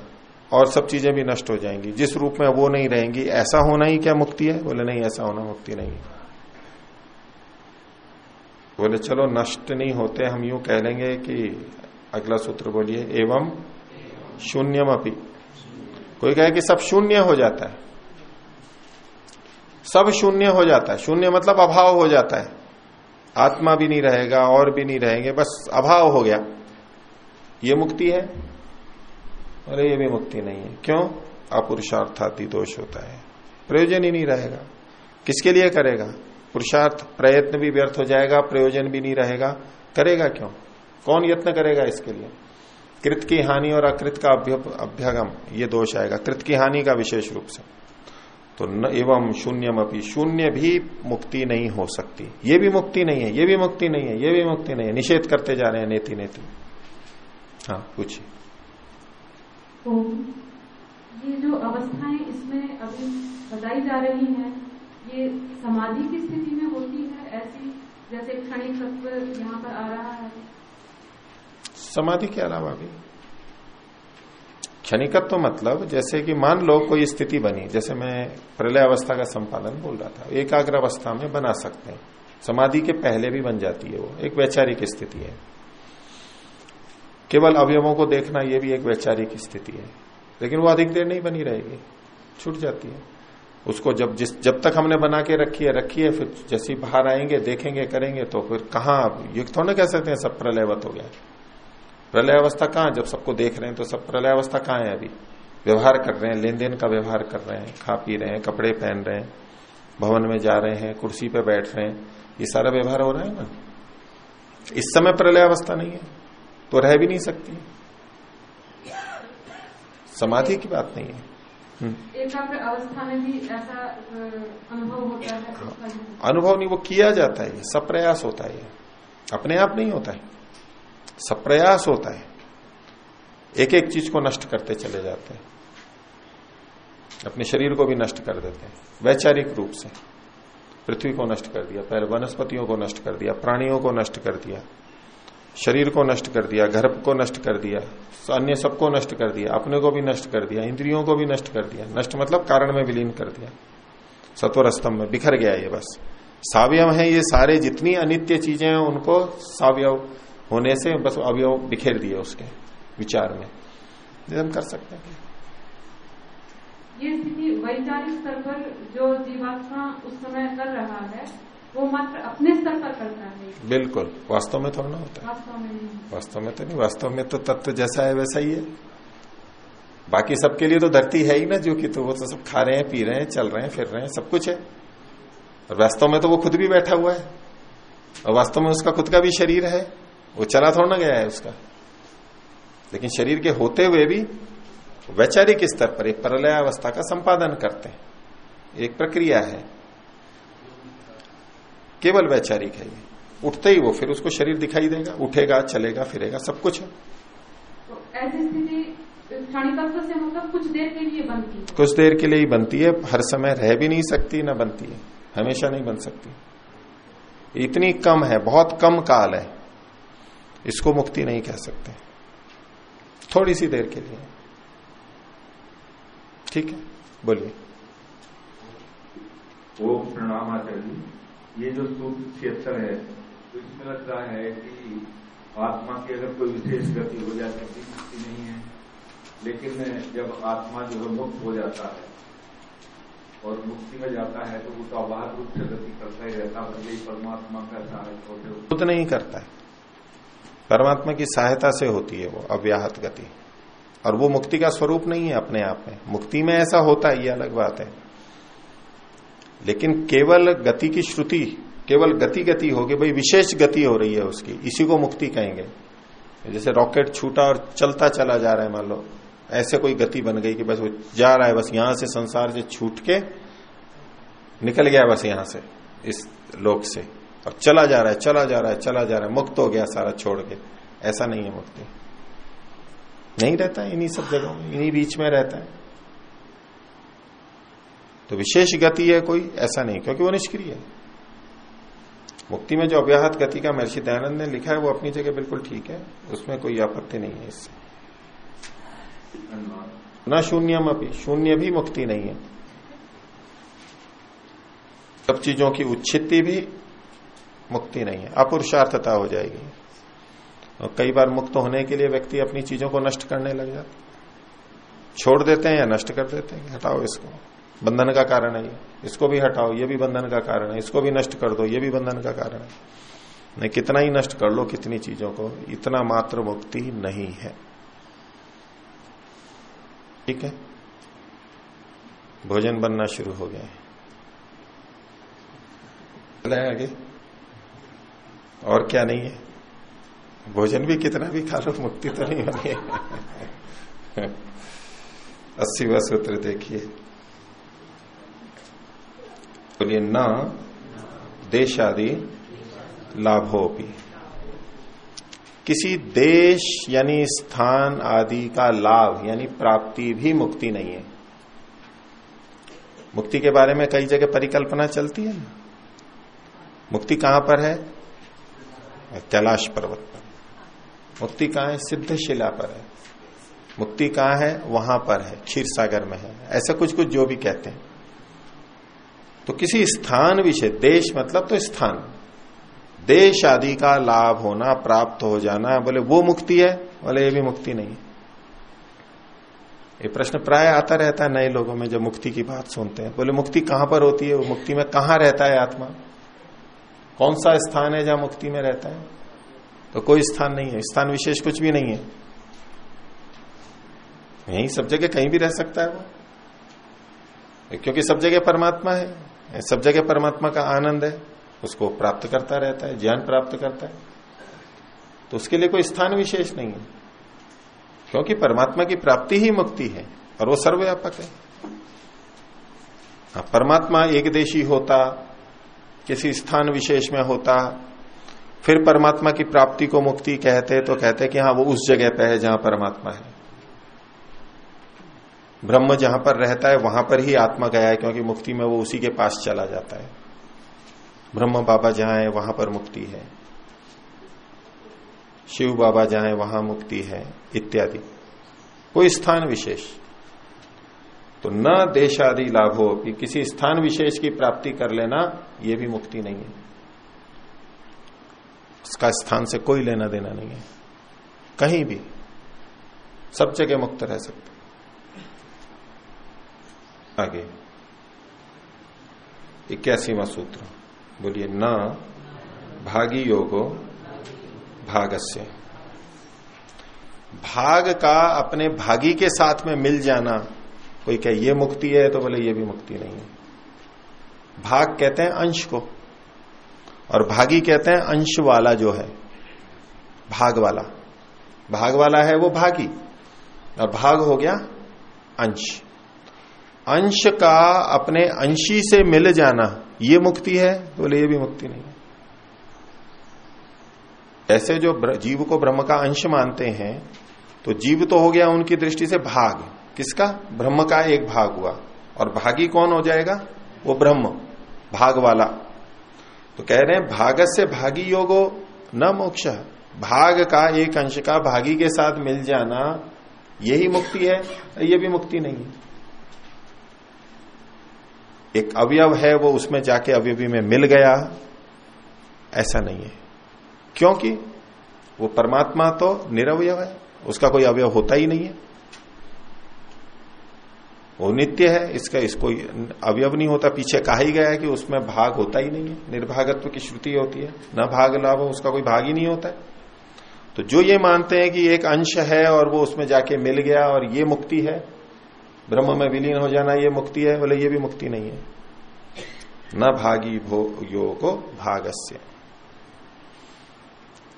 और सब चीज़ें भी नष्ट हो जाएँगी। जिस रूप में वो नहीं रहेंगी, ऐसा होना ही क्या मुक्ति है? बोले, नहीं, ऐसा होना मुक्ति नहीं है। बोले, चलो, नष्ट नहीं होते, हम यूँ कह लेंगे कि अगला सूत्र बोलिए, एवं शून्यम अपी कोई कहे कि सब शून्य हो जाता है? सब शून्य हो जाता है। शून्य मतलब अभाव हो जाता है। आत्मा भी नहीं रहेगा, और भी नहीं रहेंगे, बस अभाव हो गया। ये मुक्ति है? अरे, ये भी मुक्ति नहीं है। क्यों? अपुरुषार्थाति दोष होता है। प्रयोजन ही नहीं रहेगा। किसके लिए करेगा? पुरुषार्थ, प्रयत्न भी व्यर्थ हो जाएगा, प्रयोजन भी नहीं रहेगा। करेगा क्यों? कौन यत्न करेगा इसके लिए? कृत की हानि और अकृत का अभ्यागम, ये दोष आएगा। कृत की हानि का विशेष रूप से। तो न, एवं शून्यम अपनी शून्य भी मुक्ति नहीं हो सकती। ये भी मुक्ति नहीं है, ये भी मुक्ति नहीं है, ये भी मुक्ति नहीं है। निषेध करते जा रहे हैं नेति नेति। हाँ पूछिए। तो ये जो अवस्थाएँ इसमें अभी बताई जा रही हैं, ये समाधि की स्थिति में होती है, ऐसी जैसे क्षणिक तत्व यहाँ पर आ रहा है। समाधि के अलावा भी। क्षणिकत्व मतलब जैसे कि मान लो कोई स्थिति बनी, जैसे मैं प्रलय अवस्था का संपादन बोल रहा था, एकाग्र अवस्था में बना सकते हैं। समाधि के पहले भी बन जाती है वो, एक वैचारिक स्थिति है। केवल अवयवों को देखना यह भी एक वैचारिक स्थिति है, लेकिन वो अधिक देर नहीं बनी रहेगी, छूट जाती है। उसको जब जिस, जब तक हमने बना के रखी है रखी है, फिर जैसे बाहर आएँगे, देखेंगे, करेंगे तो फिर कहा ये थोड़ा कह सकते हैं सब प्रलयवत हो गया। प्रलय अवस्था कहाँ जब सबको देख रहे हैं तो सब प्रलय अवस्था कहाँ है अभी? व्यवहार कर रहे हैं लेन देन का व्यवहार कर रहे हैं खा पी रहे हैं कपड़े पहन रहे हैं भवन में जा रहे हैं कुर्सी पे बैठ रहे हैं ये सारा व्यवहार हो रहा है ना? इस समय प्रलय अवस्था नहीं है तो रह भी नहीं सकती। समाधि की बात नहीं है। हम्म। अवस्था में भी ऐसा अनुभव होता है? हाँ। अनुभव नहीं वो किया जाता है सब प्रयास होता है अपने आप नहीं होता है। सप्रयास होता है। एक एक चीज़ को नष्ट करते चले जाते हैं। अपने शरीर को भी नष्ट कर देते हैं, वैचारिक रूप से। पृथ्वी को नष्ट कर दिया, पहले वनस्पतियों को नष्ट कर दिया, प्राणियों को नष्ट कर दिया, शरीर को नष्ट कर दिया, घर को नष्ट कर दिया, अन्य सबको नष्ट कर दिया, अपने को भी नष्ट कर दिया, इंद्रियों को भी नष्ट कर दिया। नष्ट मतलब कारण में विलीन कर दिया। सत्वर स्तंभ में बिखर गया ये बस। सावयव है ये सारे जितनी अनित्य चीज़ें हैं उनको सावयव होने से बस अवयव बिखेर दिए उसके विचार में। हम कर सकते हैं। ये स्थिति वैचारिक स्तर पर जो जीवात्मा उस समय कर रहा है वो मात्र अपने स्तर पर करता है। बिल्कुल। वास्तव में थोड़ा ना होता है। वास्तव में वास्तव में तो नहीं। वास्तव में तो तत्व जैसा है वैसा ही है। बाकी सबके लिए तो धरती है ही ना जो कि तो वो तो सब खा रहे हैं पी रहे हैं चल रहे हैं फिर रहे हैं सब कुछ है। और वास्तव में तो वो खुद भी बैठा हुआ है। और वास्तव में उसका खुद का भी शरीर है। वो चला थोड़ा ना गया है उसका। लेकिन शरीर के होते हुए भी वैचारिक स्तर पर एक प्रलयावस्था का संपादन करते हैं। एक प्रक्रिया है। केवल वैचारिक है ये। उठते ही वो फिर उसको शरीर दिखाई देगा उठेगा चलेगा फिरेगा सब कुछ है। तो ऐसी स्थिति से मतलब कुछ देर के लिए बनती है। कुछ देर के लिए ही बनती है। हर समय रह भी नहीं सकती ना बनती है। हमेशा नहीं बन सकती। इतनी कम है बहुत कम काल है। इसको मुक्ति नहीं कह सकते। थोड़ी सी देर के लिए। ठीक है? बोलिए। ओम प्रणाम आचार्य ये जो सूत्र क्षेत्र है तो इसमें लगता है कि आत्मा की अगर कोई विशेष गति हो जाए तो मुक्ति नहीं है लेकिन जब आत्मा जो है मुक्त हो जाता है और मुक्ति में जाता है तो वो तो अबाध रूप से गति करता ही रहता है परमात्मा का सहायक होते खुद नहीं करता है। परमात्मा की सहायता से होती है वो, अव्याहत गति। और वो मुक्ति का स्वरूप नहीं है अपने आप में। मुक्ति में ऐसा होता है, ये अलग बात है। लेकिन केवल गति की श्रुति, केवल गति गति होगी, भाई विशेष गति हो रही है उसकी, इसी को मुक्ति कहेंगे। जैसे रॉकेट छूटा और चलता चला जा रहा है, मान लो, ऐसे कोई गति बन गई कि बस वो जा रहा है, बस यहाँ से संसार से छूट के निकल गया बस यहाँ से, इस लोक से। और चला जा रहा है, चला जा रहा है, चला जा रहा है, मुक्त हो गया सारा छोड़ के। ऐसा नहीं है मुक्ति। नहीं रहता है इन्हीं सब जगहों में, इन्हीं बीच में रहता है। तो विशेष गति है कोई, ऐसा नहीं, क्योंकि वो निष्क्रिय है। मुक्ति में जो अव्याहत गति का महर्षि दयानंद ने लिखा है, वो अपनी जगह बिल्कुल ठीक है, उसमें कोई आपत्ति नहीं है इससे। न शून्यम अभी शून्य भी मुक्ति नहीं है। सब चीज़ों की उच्छित्ति भी मुक्ति नहीं है, अपुरुषार्थता हो जाएगी। और कई बार मुक्त होने के लिए व्यक्ति अपनी चीज़ों को नष्ट करने लग जाता छोड़ देते हैं या नष्ट कर देते हैं, हटाओ इसको। बंधन का कारण है इसको भी हटाओ, ये भी बंधन का कारण है। इसको भी नष्ट कर दो, ये भी बंधन का कारण है। नहीं, कितना ही नष्ट कर लो कितनी चीज़ों को, इतना मात्र मुक्ति नहीं है। ठीक है? भोजन बनना शुरू हो गया है। आगे। और क्या नहीं है? भोजन भी कितना भी खा लो, मुक्ति तो नहीं होनी है। अस्सीवा सूत्र देखिए। बोलिए, न देश आदि लाभोपी। किसी देश यानी स्थान आदि का लाभ यानी प्राप्ति भी मुक्ति नहीं है। मुक्ति के बारे में कई जगह परिकल्पना चलती है ना। मुक्ति कहाँ पर है? कैलाश पर्वत पर। मुक्ति कहाँ है? सिद्ध शिला पर है। मुक्ति कहाँ है? वहाँ पर है। क्षीर सागर में है। ऐसा कुछ कुछ जो भी कहते हैं। तो किसी स्थान विषय, देश मतलब तो स्थान। देश आदि का लाभ होना, प्राप्त हो जाना, बोले वो मुक्ति है, बोले ये भी मुक्ति नहीं है। ये प्रश्न प्राय आता रहता है नए लोगों में जब मुक्ति की बात सुनते हैं। बोले मुक्ति कहाँ पर होती है? वो मुक्ति में कहाँ रहता है आत्मा? कौन सा स्थान है जहाँ मुक्ति में रहता है? तो कोई स्थान नहीं है। स्थान विशेष कुछ भी नहीं है। यही सब जगह कहीं भी रह सकता है वो। क्योंकि सब जगह परमात्मा है। सब जगह परमात्मा का आनंद है। उसको प्राप्त करता रहता है ज्ञान प्राप्त करता है। तो उसके लिए कोई स्थान विशेष नहीं है। क्योंकि परमात्मा की प्राप्ति ही मुक्ति है और वो सर्वव्यापक है। हाँ, परमात्मा एक देशी होता किसी स्थान विशेष में होता, फिर परमात्मा की प्राप्ति को मुक्ति कहते तो कहते कि हाँ वो उस जगह पे है जहाँ परमात्मा है। ब्रह्म जहाँ पर रहता है, वहाँ पर ही आत्मा गया है, क्योंकि मुक्ति में वो उसी के पास चला जाता है। ब्रह्म बाबा जहाँ है, वहाँ पर मुक्ति है। शिव बाबा जहाँ है, वहाँ मुक्ति है, इत्यादि। कोई स्थान विशेष। तो न देशादि लाभो, कि किसी स्थान विशेष की प्राप्ति कर लेना यह भी मुक्ति नहीं है। उसका स्थान से कोई लेना देना नहीं है। कहीं भी। सब जगह मुक्त रह सकते। आगे। इक्यासीवा सूत्र। बोलिए, न भागी योगो भागस्य। भाग का अपने भागी के साथ में मिल जाना कोई कहे, ये मुक्ति है तो बोले, ये भी मुक्ति नहीं है। भाग कहते हैं अंश को। और भागी कहते हैं अंश वाला जो है, भाग वाला। भाग वाला है वो भागी। और भाग हो गया अंश। अंश का अपने अंशी से मिल जाना, ये मुक्ति है तो बोले, ये भी मुक्ति नहीं है। ऐसे जो जीव को ब्रह्म का अंश मानते हैं तो जीव तो हो गया उनकी दृष्टि से भाग। किसका? ब्रह्म का एक भाग हुआ। और भागी कौन हो जाएगा? वो ब्रह्म, भाग वाला। तो कह रहे हैं भाग से भागी योगो न मोक्ष। भाग का एक अंश का भागी के साथ मिल जाना, यही मुक्ति है, ये भी मुक्ति नहीं है। एक अवयव है, वो उसमें जाके अवयवी में मिल गया। ऐसा नहीं है। क्योंकि वो परमात्मा तो निरवय है, उसका कोई अवयव होता ही नहीं है। वो नित्य है, इसका इसको अवयव नहीं होता, पीछे कहा ही गया है कि उसमें भाग होता ही नहीं है, निर्भागत्व की श्रुति होती है। न भाग लाभ उसका कोई भाग ही नहीं होता तो जो ये मानते हैं कि एक अंश है और वो उसमें जाके मिल गया और ये मुक्ति है, ब्रह्म में विलीन हो जाना ये मुक्ति है, बोले ये भी मुक्ति नहीं है। न भागी भो योग भागस्य।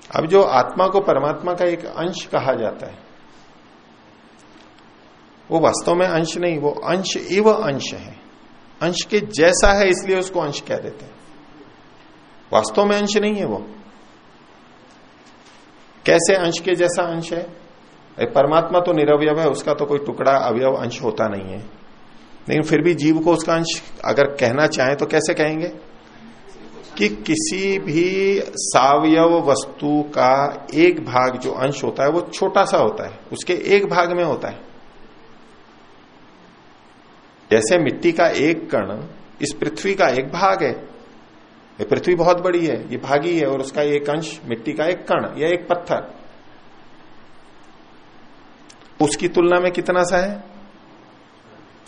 अब जो आत्मा को परमात्मा का एक अंश कहा जाता है वो वास्तव में अंश नहीं, वो अंश इव अंश है। अंश के जैसा है इसलिए उसको अंश कह देते हैं। वास्तव में अंश नहीं है वो। कैसे अंश के जैसा अंश है? अरे परमात्मा तो निरवयव है, उसका तो कोई टुकड़ा अवयव अंश होता नहीं है। लेकिन फिर भी जीव को उसका अंश अगर कहना चाहे तो कैसे कहेंगे? कि किसी भी सावयव वस्तु का एक भाग जो अंश होता है, वो छोटा सा होता है, उसके एक भाग में होता है। जैसे मिट्टी का एक कण इस पृथ्वी का एक भाग है। ये पृथ्वी बहुत बड़ी है, ये भागी है और उसका एक अंश मिट्टी का एक कण या एक पत्थर। उसकी तुलना में कितना सा है?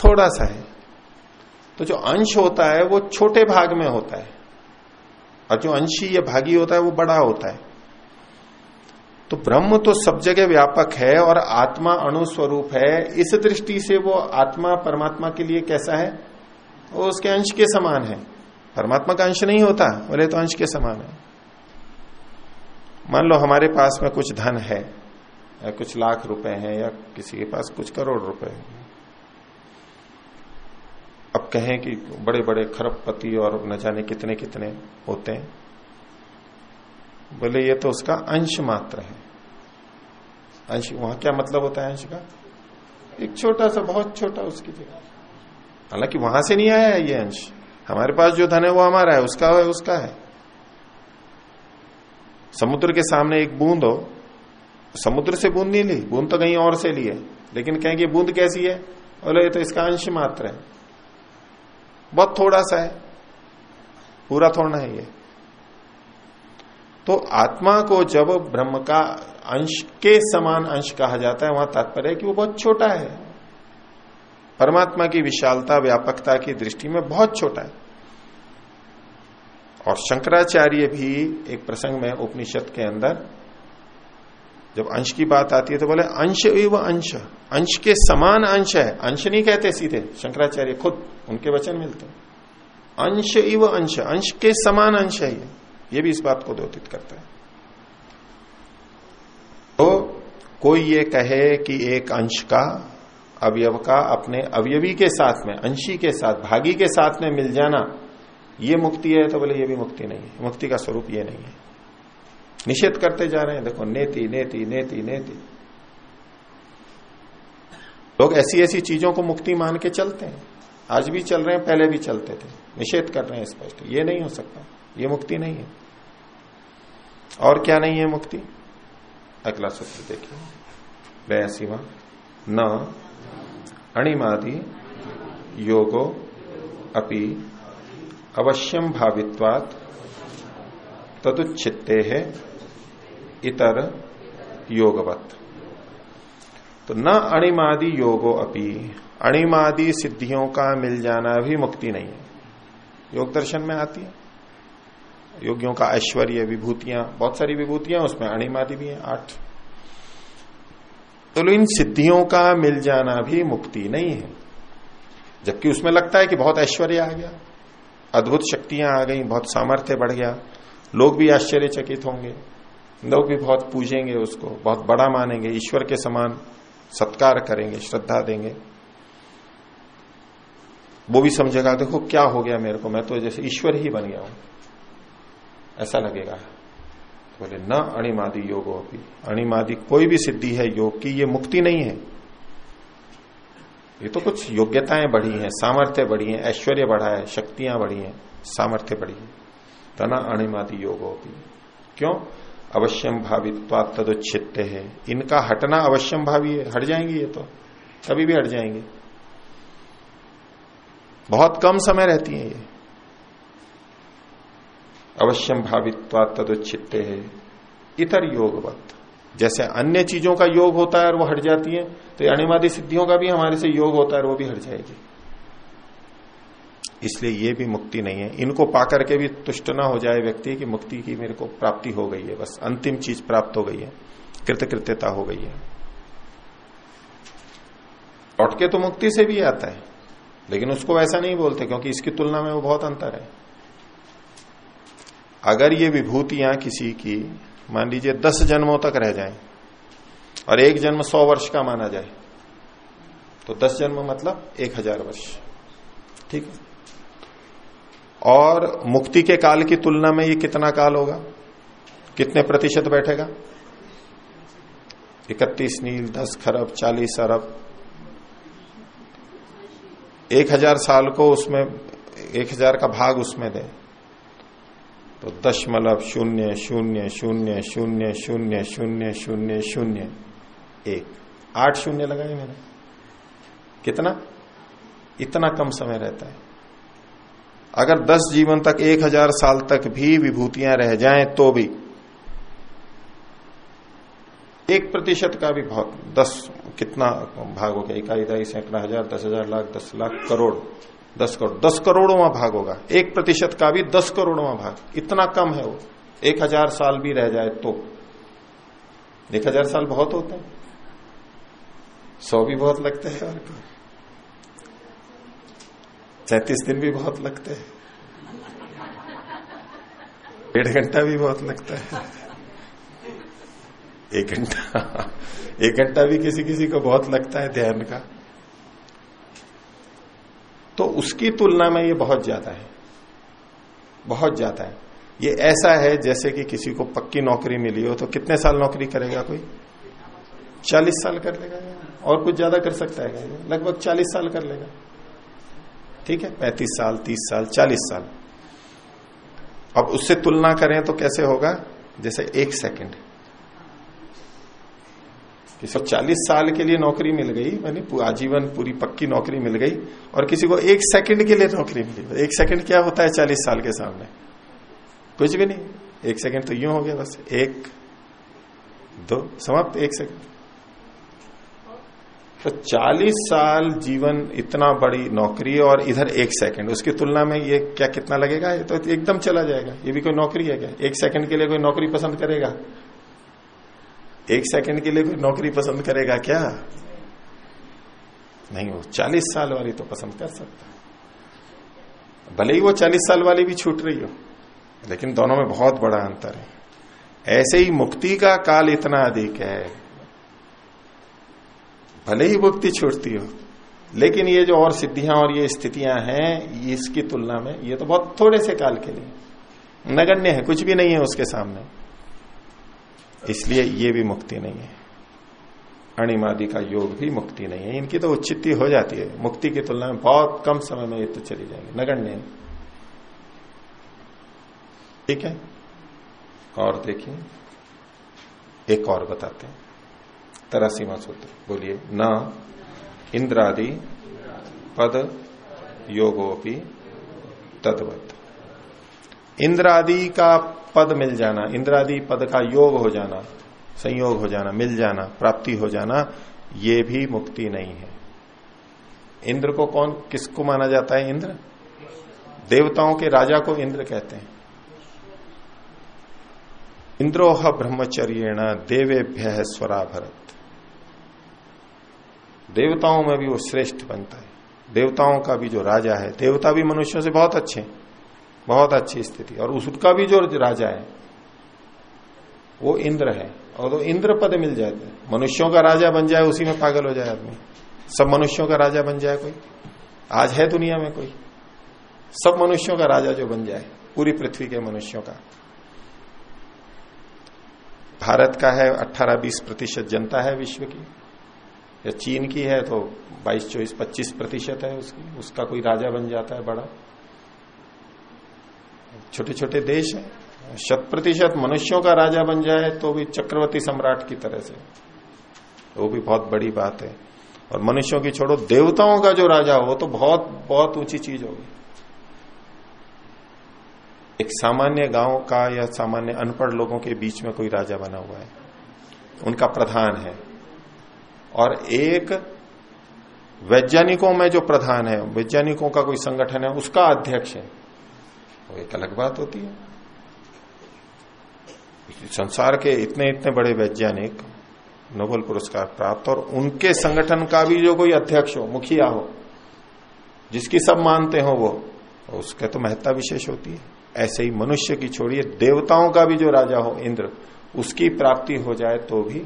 थोड़ा सा है। तो जो अंश होता है वो छोटे भाग में होता है और जो अंशी या भागी होता है वो बड़ा होता है। तो ब्रह्म तो सब जगह व्यापक है और आत्मा अणुस्वरूप है। इस दृष्टि से वो आत्मा परमात्मा के लिए कैसा है? वो उसके अंश के समान है। परमात्मा का अंश नहीं होता, बोले तो अंश के समान है। मान लो हमारे पास में कुछ धन है, या कुछ लाख रुपए हैं, या किसी के पास कुछ करोड़ रुपए हैं। अब कहें कि बड़े बड़े खरबपति और न जाने कितने कितने होते हैं। बोले, ये तो उसका अंश मात्र है। अंश, वहाँ क्या मतलब होता है अंश का? एक छोटा सा, बहुत छोटा उसकी जगह। हालाँकि वहाँ से नहीं आया ये अंश। हमारे पास जो धन है, वो हमारा है, उसका है उसका है। समुद्र के सामने एक बूंद हो। समुद्र से बूंद नहीं ली, बूंद तो कहीं और से ली है। लेकिन कहेंगे बूंद कैसी है? बोले, ये तो इसका अंश मात्र है। बहुत थोड़ा सा है। पूरा थोड़ा है ये। तो आत्मा को जब ब्रह्म का अंश के समान अंश कहा जाता है, वहाँ तात्पर्य कि वो बहुत छोटा है। परमात्मा की विशालता, व्यापकता की दृष्टि में बहुत छोटा है। और शंकराचार्य भी एक प्रसंग में उपनिषद के अंदर जब अंश की बात आती है तो बोले, अंश एव अंश। अंश के समान अंश है। अंश नहीं कहते सीधे। शंकराचार्य खुद उनके वचन मिलते अंश इव अंश। अंश के समान अंश है ये। ये भी इस बात को द्योतित करता है। तो कोई ये कहे कि एक अंश का अवयव का अपने अवयवी के साथ में, अंशी के साथ, भागी के साथ में मिल जाना, ये मुक्ति है तो बोले ये भी मुक्ति नहीं है। मुक्ति का स्वरूप ये नहीं है। निषेध करते जा रहे हैं। देखो, नेति नेति नेति नेति। लोग ऐसी ऐसी चीज़ों को मुक्ति मान के चलते हैं। आज भी चल रहे हैं, पहले भी चलते थे। निषेध कर रहे हैं स्पष्ट। ये नहीं हो सकता। ये मुक्ति नहीं है। और क्या नहीं है मुक्ति? अगला सूत्र देखिए। बयासीवा न, अणिमादि, योगो, अपि अवश्यम भावित्वात, तदुच्छित्ते है इतर, योगवत। तो न अणिमादि, योगो, अपि, अणिमादि सिद्धियों का मिल जाना भी मुक्ति नहीं है। योग दर्शन में आती है। योगियों का ऐश्वर्य, विभूतियाँ, बहुत सारी विभूतियाँ उसमें, अणिमादि भी है, आठ। तो इन सिद्धियों का मिल जाना भी मुक्ति नहीं है। जबकि उसमें लगता है कि बहुत ऐश्वर्य आ गया, अद्भुत शक्तियाँ आ गई, बहुत सामर्थ्य बढ़ गया, लोग भी आश्चर्यचकित होंगे, लोग भी बहुत पूजेंगे उसको, बहुत बड़ा मानेंगे, ईश्वर के समान सत्कार करेंगे, श्रद्धा देंगे। वो भी समझेगा, देखो, क्या हो गया मेरे को, मैं तो जैसे ईश्वर ही बन गया हूँ। ऐसा लगेगा। बोले, न अणिमादि योगो अभी अणिमादि कोई भी सिद्धि है, योग की ये मुक्ति नहीं है। ये तो कुछ योग्यताएँ बढ़ी हैं, सामर्थ्य बढ़ी है, ऐश्वर्य बढ़ा है, शक्तियाँ बढ़ी हैं, सामर्थ्य बढ़ी है। तना अणिमादि योगो भी क्यों? अवश्यम भावित्वा तदुच्छित्त है। इनका हटना अवश्यम भावी है। हट जाएँगे ये तो। कभी भी हट जाएँगे। बहुत कम समय रहती है ये। अवश्यम भावित्वा तदुच्छित्त है। इतर योगवत। जैसे अन्य चीज़ों का योग होता है और वो हट जाती है तो अणिमादी सिद्धियों का भी हमारे से योग होता है और वो भी हट जाएगी। इसलिए ये भी मुक्ति नहीं है। इनको पाकर के भी तुष्ट ना हो जाए व्यक्ति की मुक्ति की मेरे को प्राप्ति हो गई है। बस अंतिम चीज़ प्राप्त हो गई है। कृतकृत्यता हो गई है। लौट के तो मुक्ति से भी आता है। लेकिन उसको ऐसा नहीं बोलते क्योंकि इसकी तुलना में वो बहुत अंतर है। अगर ये विभूतियाँ किसी की, मान लीजिए, दस जन्मों तक रह जाए, और एक जन्म सौ वर्ष का माना जाए तो दस जन्म मतलब एक हज़ार वर्ष, ठीक है? और मुक्ति के काल की तुलना में ये कितना काल होगा? कितने प्रतिशत बैठेगा? इकतीस नील, दस खरब, चालीस अरब। एक हज़ार साल को उसमें, एक हज़ार का भाग उसमें दे। तो दशमलव शून्य शून्य शून्य शून्य शून्य शून्य शून्य शून्य। एक। आठ शून्य लगाए मैंने। कितना? इतना कम समय रहता है। अगर दस जीवन तक, एक हज़ार साल तक भी विभूतियाँ रह जाएँ तो भी। एक प्रतिशत का भी बहुत, दस कितना भाग हो गया? इकाई दाई सैकड़ा, हज़ार, दस हज़ार लाख, दस लाख करोड़। दस करोड़। दस करोड़वा भाग होगा। एक प्रतिशत का भी दस करोड़वा भाग। इतना कम है वो। एक हज़ार साल भी रह जाए तो। एक हज़ार साल बहुत होते हैं। सौ भी बहुत लगते हैं और सैतीस दिन भी बहुत लगते हैं। डेढ़ घंटा भी बहुत लगता है। एक घंटा। एक घंटा भी किसी किसी को बहुत लगता है ध्यान का। तो उसकी तुलना में ये बहुत ज़्यादा है। बहुत ज़्यादा है। ये ऐसा है जैसे कि किसी को पक्की नौकरी मिली हो तो कितने साल नौकरी करेगा कोई? चालीस साल कर लेगा और कुछ ज़्यादा कर सकता है? लगभग चालीस साल कर लेगा। ठीक है, पैंतीस साल, तीस साल, चालीस साल। अब उससे तुलना करें तो कैसे होगा? जैसे एक सेकंड। को चालीस साल के लिए नौकरी मिल गई मैंने आजीवन पूरी पक्की नौकरी मिल गई, और किसी को एक सेकंड के लिए नौकरी मिली। एक सेकंड क्या होता है चालीस साल के सामने? कुछ भी नहीं। एक सेकंड तो यूँ हो गया बस। एक, दो, समाप्त। एक सेकंड। तो 40 साल जीवन इतना बड़ी नौकरी और इधर एक सेकंड। उसकी तुलना में ये क्या कितना लगेगा? ये तो एकदम चला जाएगा। ये भी कोई नौकरी है क्या? एक सेकंड के लिए कोई नौकरी पसंद करेगा? एक सेकंड के लिए भी नौकरी पसंद करेगा क्या? नहीं, वो चालीस साल वाली तो पसंद कर सकता है। भले ही वो चालीस साल वाली भी छूट रही हो, लेकिन दोनों में बहुत बड़ा अंतर है। ऐसे ही मुक्ति का काल इतना अधिक है। भले ही मुक्ति छूटती हो, लेकिन ये जो और सिद्धियाँ और ये स्थितियाँ हैं, इसकी तुलना में ये तो बहुत थोड़े से काल के लिए। नगण्य है, कुछ भी नहीं है उसके सामने। इसलिए ये भी मुक्ति नहीं है। अणिमादि का योग भी मुक्ति नहीं है। इनकी तो उच्चिति हो जाती है। मुक्ति की तुलना में बहुत कम समय में ये तो चली जाएँगे। नगण्य ठीक है? और देखिए, एक और बताते हैं। तरासीमा सूत्र। बोलिए, न इंद्रादि पद योगोपी तदवत। इंद्रादि का पद मिल जाना, इंद्रादि पद का योग हो जाना, संयोग हो जाना, मिल जाना, प्राप्ति हो जाना, ये भी मुक्ति नहीं है। इंद्र को कौन, किसको माना जाता है इंद्र? देवताओं के राजा को इंद्र कहते हैं। इंद्रोह ब्रह्मचर्यण देवेभ्य स्वरा भरत देवताओं में भी वो श्रेष्ठ बनता है। देवताओं का भी जो राजा है, देवता भी मनुष्यों से बहुत अच्छे हैं। बहुत अच्छी स्थिति और उसका भी जो राजा है, वो इंद्र है। और तो इंद्र पद मिल जाए मनुष्यों का राजा बन जाए, उसी में पागल हो जाए आदमी। सब मनुष्यों का राजा बन जाए कोई। आज है दुनिया में कोई। सब मनुष्यों का राजा जो बन जाए, पूरी पृथ्वी के मनुष्यों का। भारत का है 18-20 प्रतिशत जनता है विश्व की। या चीन की है तो 22 चौबीस 25 प्रतिशत है उसकी। उसका कोई राजा बन जाता है बड़ा। छोटे छोटे देश हैं। शत प्रतिशत मनुष्यों का राजा बन जाए तो भी चक्रवर्ती सम्राट की तरह से। वो भी बहुत बड़ी बात है। और मनुष्यों की छोड़ो, देवताओं का जो राजा हो तो बहुत बहुत ऊँची चीज़ होगी। एक सामान्य गाँव का या सामान्य अनपढ़ लोगों के बीच में कोई राजा बना हुआ है। उनका प्रधान है। और एक वैज्ञानिकों में जो प्रधान है, वैज्ञानिकों का कोई संगठन है, उसका अध्यक्ष है। वो एक अलग बात होती है। संसार के इतने इतने बड़े वैज्ञानिक नोबल पुरस्कार प्राप्त और उनके संगठन का भी जो कोई अध्यक्ष हो, मुखिया हो, जिसकी सब मानते हो वो, उसके तो महत्ता विशेष होती है। ऐसे ही मनुष्य की छोड़िए, देवताओं का भी जो राजा हो, इंद्र, उसकी प्राप्ति हो जाए तो भी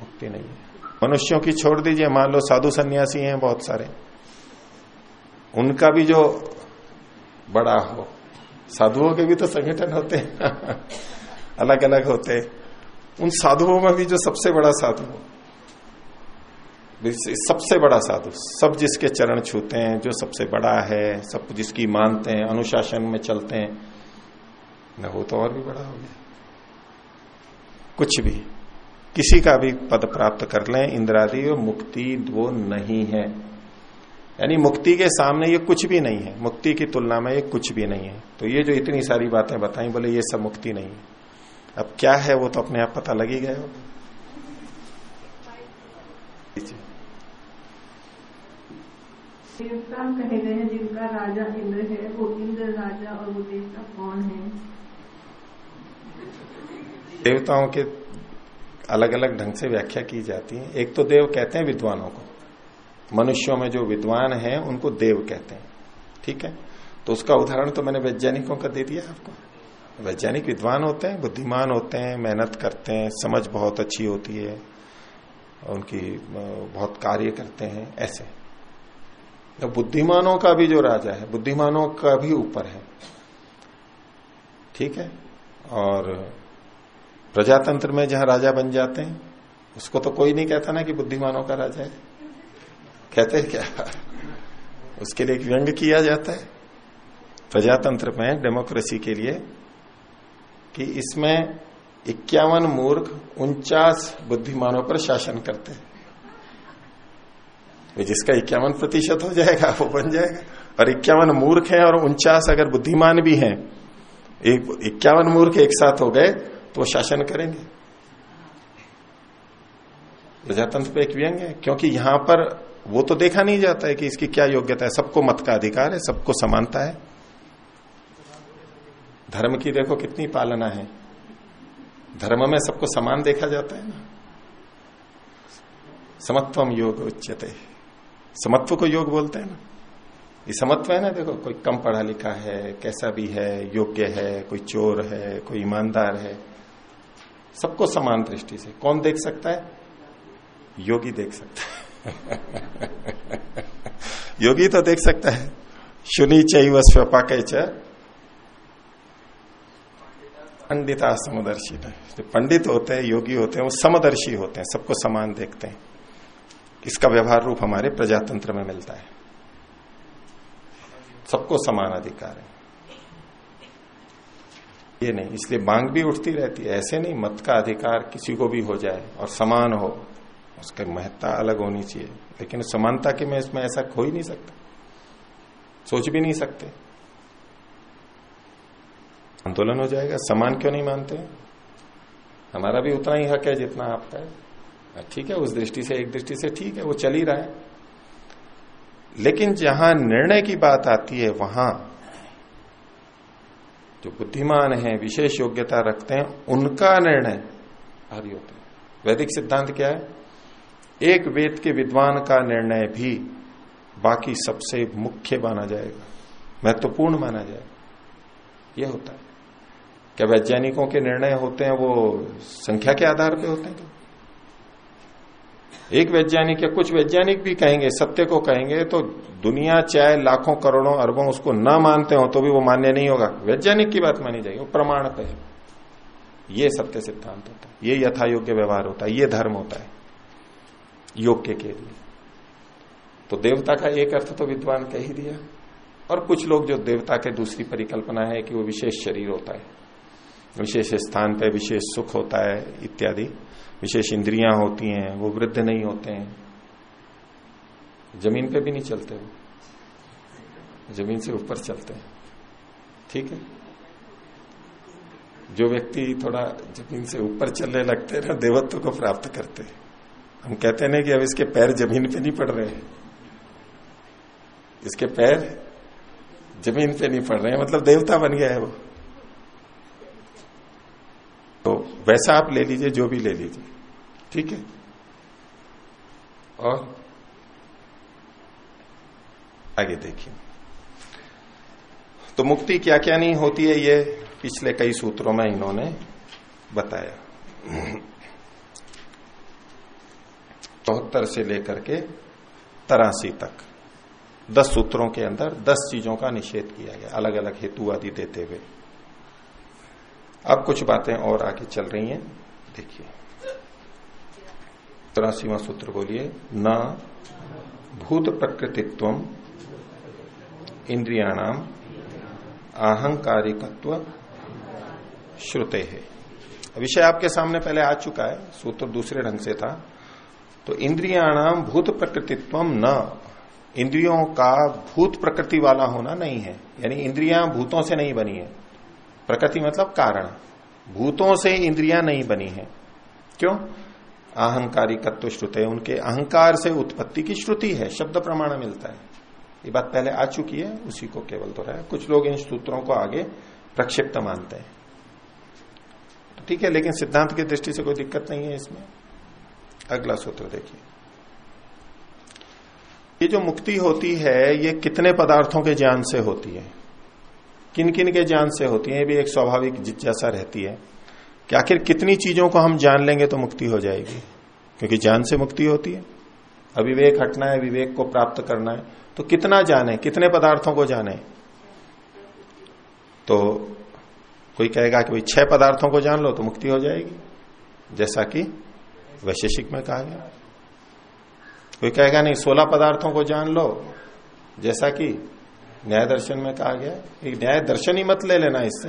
मुक्ति नहीं है। मनुष्यों की छोड़ दीजिए, मान लो साधु सन्यासी हैं बहुत सारे। उनका भी जो बड़ा हो। साधुओं के भी तो संगठन होते हैं। अलग अलग होते हैं। उन साधुओं में भी जो सबसे बड़ा साधु हो। सबसे बड़ा साधु। सब जिसके चरण छूते हैं, जो सबसे बड़ा है, सब जिसकी मानते हैं, अनुशासन में चलते हैं, न वो तो और भी बड़ा हो गया। कुछ भी। किसी का भी पद प्राप्त कर लें, इंद्रादि मुक्ति, वो नहीं है। यानी मुक्ति के सामने ये कुछ भी नहीं है। मुक्ति की तुलना में ये कुछ भी नहीं है। तो ये जो इतनी सारी बातें बताई बोले ये सब मुक्ति नहीं है। अब क्या है वो तो अपने आप पता लग ही गया देवता कहे गए हैं जिनका राजा इंद्र है वो इंद्र राजा और वो देवता कौन है? देवताओं के अलग अलग ढंग से व्याख्या की जाती है। एक तो देव कहते हैं विद्वानों को। मनुष्यों में जो विद्वान है, उनको देव कहते हैं। ठीक है? तो उसका उदाहरण तो मैंने वैज्ञानिकों का दे दिया आपको। वैज्ञानिक विद्वान होते हैं, बुद्धिमान होते हैं, मेहनत करते हैं, समझ बहुत अच्छी होती है, उनकी बहुत कार्य करते हैं, ऐसे। तो बुद्धिमानों का भी जो राजा है, बुद्धिमानों का भी ऊपर है। ठीक है? और प्रजातंत्र में जहाँ राजा बन जाते हैं, उसको तो कोई नहीं कहता ना कि बुद्धिमानों का राजा है। कहते हैं क्या? उसके लिए एक व्यंग किया जाता है। प्रजातंत्र में डेमोक्रेसी के लिए, कि इसमें इक्यावन मूर्ख उनचास बुद्धिमानों पर शासन करते हैं। जिसका इक्यावन प्रतिशत हो जाएगा, वो बन जाएगा। और इक्यावन मूर्ख हैं और उनचास अगर बुद्धिमान भी हैं इक्यावन मूर्ख एक साथ हो गए तो शासन करेंगे। प्रजातंत्र पे एक व्यंग है, क्योंकि यहाँ पर वो तो देखा नहीं जाता है कि इसकी क्या योग्यता है। सबको मत का अधिकार है, सबको समानता है। धर्म की देखो कितनी पालना है। धर्म में सबको समान देखा जाता है ना। समत्वम योग उच्चते समत्व को योग बोलते हैं ना। ये समत्व है ना, देखो, कोई कम पढ़ा लिखा है, कैसा भी है, योग्य है, कोई चोर है, कोई ईमानदार है। सबको समान दृष्टि से। कौन देख सकता है? योगी देख सकता है। योगी तो देख सकता है। शुनि चैव स्वपाक पंडिता समदर्शी जो पंडित होते हैं, योगी होते हैं, वो समदर्शी होते हैं, सबको समान देखते हैं। इसका व्यवहार रूप हमारे प्रजातंत्र में मिलता है। सबको समान अधिकार है। ये नहीं, इसलिए मांग भी उठती रहती है। ऐसे नहीं, मत का अधिकार किसी को भी हो जाए और समान हो। उसकी महत्ता अलग होनी चाहिए। लेकिन समानता के में इसमें ऐसा हो ही नहीं सकता। सोच भी नहीं सकते। आंदोलन हो जाएगा। समान क्यों नहीं मानते? हमारा भी उतना ही हक है जितना आपका है। ठीक है, उस दृष्टि से, एक दृष्टि से ठीक है, वो चल ही रहा है। लेकिन जहाँ निर्णय की बात आती है, वहाँ जो बुद्धिमान है, विशेष योग्यता रखते हैं, उनका निर्णय भारी होता है। वैदिक सिद्धांत क्या है? एक वेद के विद्वान का निर्णय भी बाकी सबसे मुख्य माना जाएगा, महत्वपूर्ण माना जाएगा। यह होता है। क्या वैज्ञानिकों के निर्णय होते हैं वो संख्या के आधार पे होते हैं? एक वैज्ञानिक या कुछ वैज्ञानिक भी कहेंगे, सत्य को कहेंगे तो दुनिया चाहे लाखों, करोड़ों, अरबों उसको ना मानते हो तो भी वो मान्य नहीं होगा। वैज्ञानिक की बात मानी जाएगी, वो प्रमाण पे है। ये सत्य सिद्धांत होता है, ये यथा योग्य व्यवहार होता है, ये धर्म होता है। योग्य के लिए। तो देवता का एक अर्थ तो विद्वान कह ही दिया। और कुछ लोग जो देवता के दूसरी परिकल्पना है कि वो विशेष शरीर होता है। विशेष स्थान पे विशेष सुख होता है, इत्यादि। विशेष इंद्रियाँ होती हैं, वो वृद्ध नहीं होते हैं। ज़मीन पे भी नहीं चलते वो। ज़मीन से ऊपर चलते हैं। ठीक है? जो व्यक्ति थोड़ा ज़मीन से ऊपर चलने लगते हैं ना देवत्व को प्राप्त करते हैं। हम कहते हैं कि अब इसके पैर ज़मीन पे नहीं पड़ रहे। इसके पैर ज़मीन पे नहीं पड़ रहे हैं मतलब देवता बन गया है वो। तो वैसा आप ले लीजिए, जो भी ले लीजिए। ठीक है? और आगे देखिए। तो मुक्ति क्या क्या नहीं होती है ये पिछले कई सूत्रों में इन्होंने बताया। चौहत्तर से लेकर के तरासी तक। दस सूत्रों के अंदर दस चीज़ों का निषेध किया गया अलग अलग हेतु आदि देते हुए। अब कुछ बातें और आगे चल रही हैं। देखिए। चौरासीवा सूत्र बोलिए, न भूत प्रकृतित्व इंद्रियाणाम अहंकारिकत्व श्रुते। है विषय आपके सामने पहले आ चुका है, सूत्र दूसरे ढंग से था। तो इंद्रियाणाम भूत प्रकृतित्व न। इंद्रियों का भूत प्रकृति वाला होना नहीं है। यानी इंद्रियाँ भूतों से नहीं बनी है। प्रकृति मतलब कारण। भूतों से इंद्रियाँ नहीं बनी है। क्यों? अहंकारिकत्व श्रुते, उनके अहंकार से उत्पत्ति की श्रुति है, शब्द प्रमाण मिलता है। ये बात पहले आ चुकी है, उसी को केवल तो दोहराया कुछ लोग इन सूत्रों को आगे प्रक्षिप्त मानते हैं। तो ठीक है, लेकिन सिद्धांत की दृष्टि से कोई दिक्कत नहीं है इसमें। अगला सूत्र देखिए। ये जो मुक्ति होती है, ये कितने पदार्थों के ज्ञान से होती है? किन किन के ज्ञान से होती है? ये भी एक स्वाभाविक जिज्ञासा रहती है कि आखिर कितनी चीज़ों को हम जान लेंगे तो मुक्ति हो जाएगी? क्योंकि ज्ञान से मुक्ति होती है। अविवेक हटना है, विवेक को प्राप्त करना है। तो कितना जाने? कितने पदार्थों को जाने? तो कोई कहेगा कि भाई छह पदार्थों को जान लो तो मुक्ति हो जाएगी। जैसा कि वैशेषिक में कहा गया। कोई कहेगा, नहीं, सोलह पदार्थों को जान लो। जैसा कि न्याय दर्शन में कहा गया। एक न्याय दर्शन ही मत ले लेना इससे।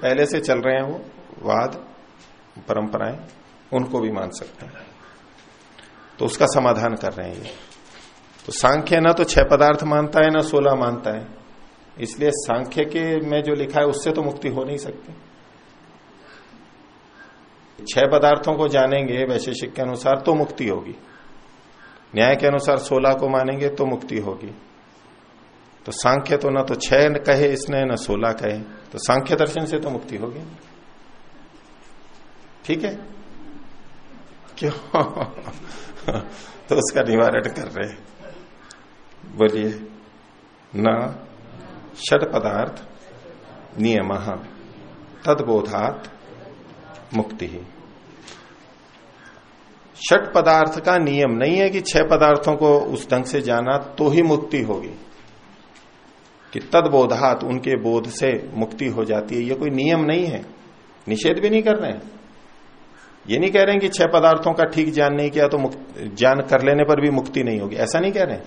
पहले से चल रहे हैं वो वाद, परंपराएँ, उनको भी मान सकते हैं। तो उसका समाधान कर रहे हैं ये। तो सांख्य ना तो छह पदार्थ मानता है, ना सोलह मानता है। इसलिए सांख्य के में जो लिखा है, उससे तो मुक्ति हो नहीं सकती। छह पदार्थों को जानेंगे वैशेषिक के अनुसार तो मुक्ति होगी। न्याय के अनुसार सोलह को मानेंगे तो मुक्ति होगी। तो सांख्य तो ना तो छह कहे इसने, न सोलह कहे। तो सांख्य दर्शन से तो मुक्ति होगी। ठीक है? क्यों? तो उसका निवारण कर रहे बोलिए, न षड पदार्थ नियम, तदबोधात मुक्ति। ही षट पदार्थ का नियम नहीं है कि छह पदार्थों को उस ढंग से जाना तो ही मुक्ति होगी। कि तदबोधात उनके बोध से मुक्ति हो जाती है, ये कोई नियम नहीं है। निषेध भी नहीं कर रहे हैं। ये नहीं कह रहे हैं कि छह पदार्थों का ठीक ज्ञान नहीं किया तो ज्ञान कर लेने पर भी मुक्ति नहीं होगी। ऐसा नहीं कह रहे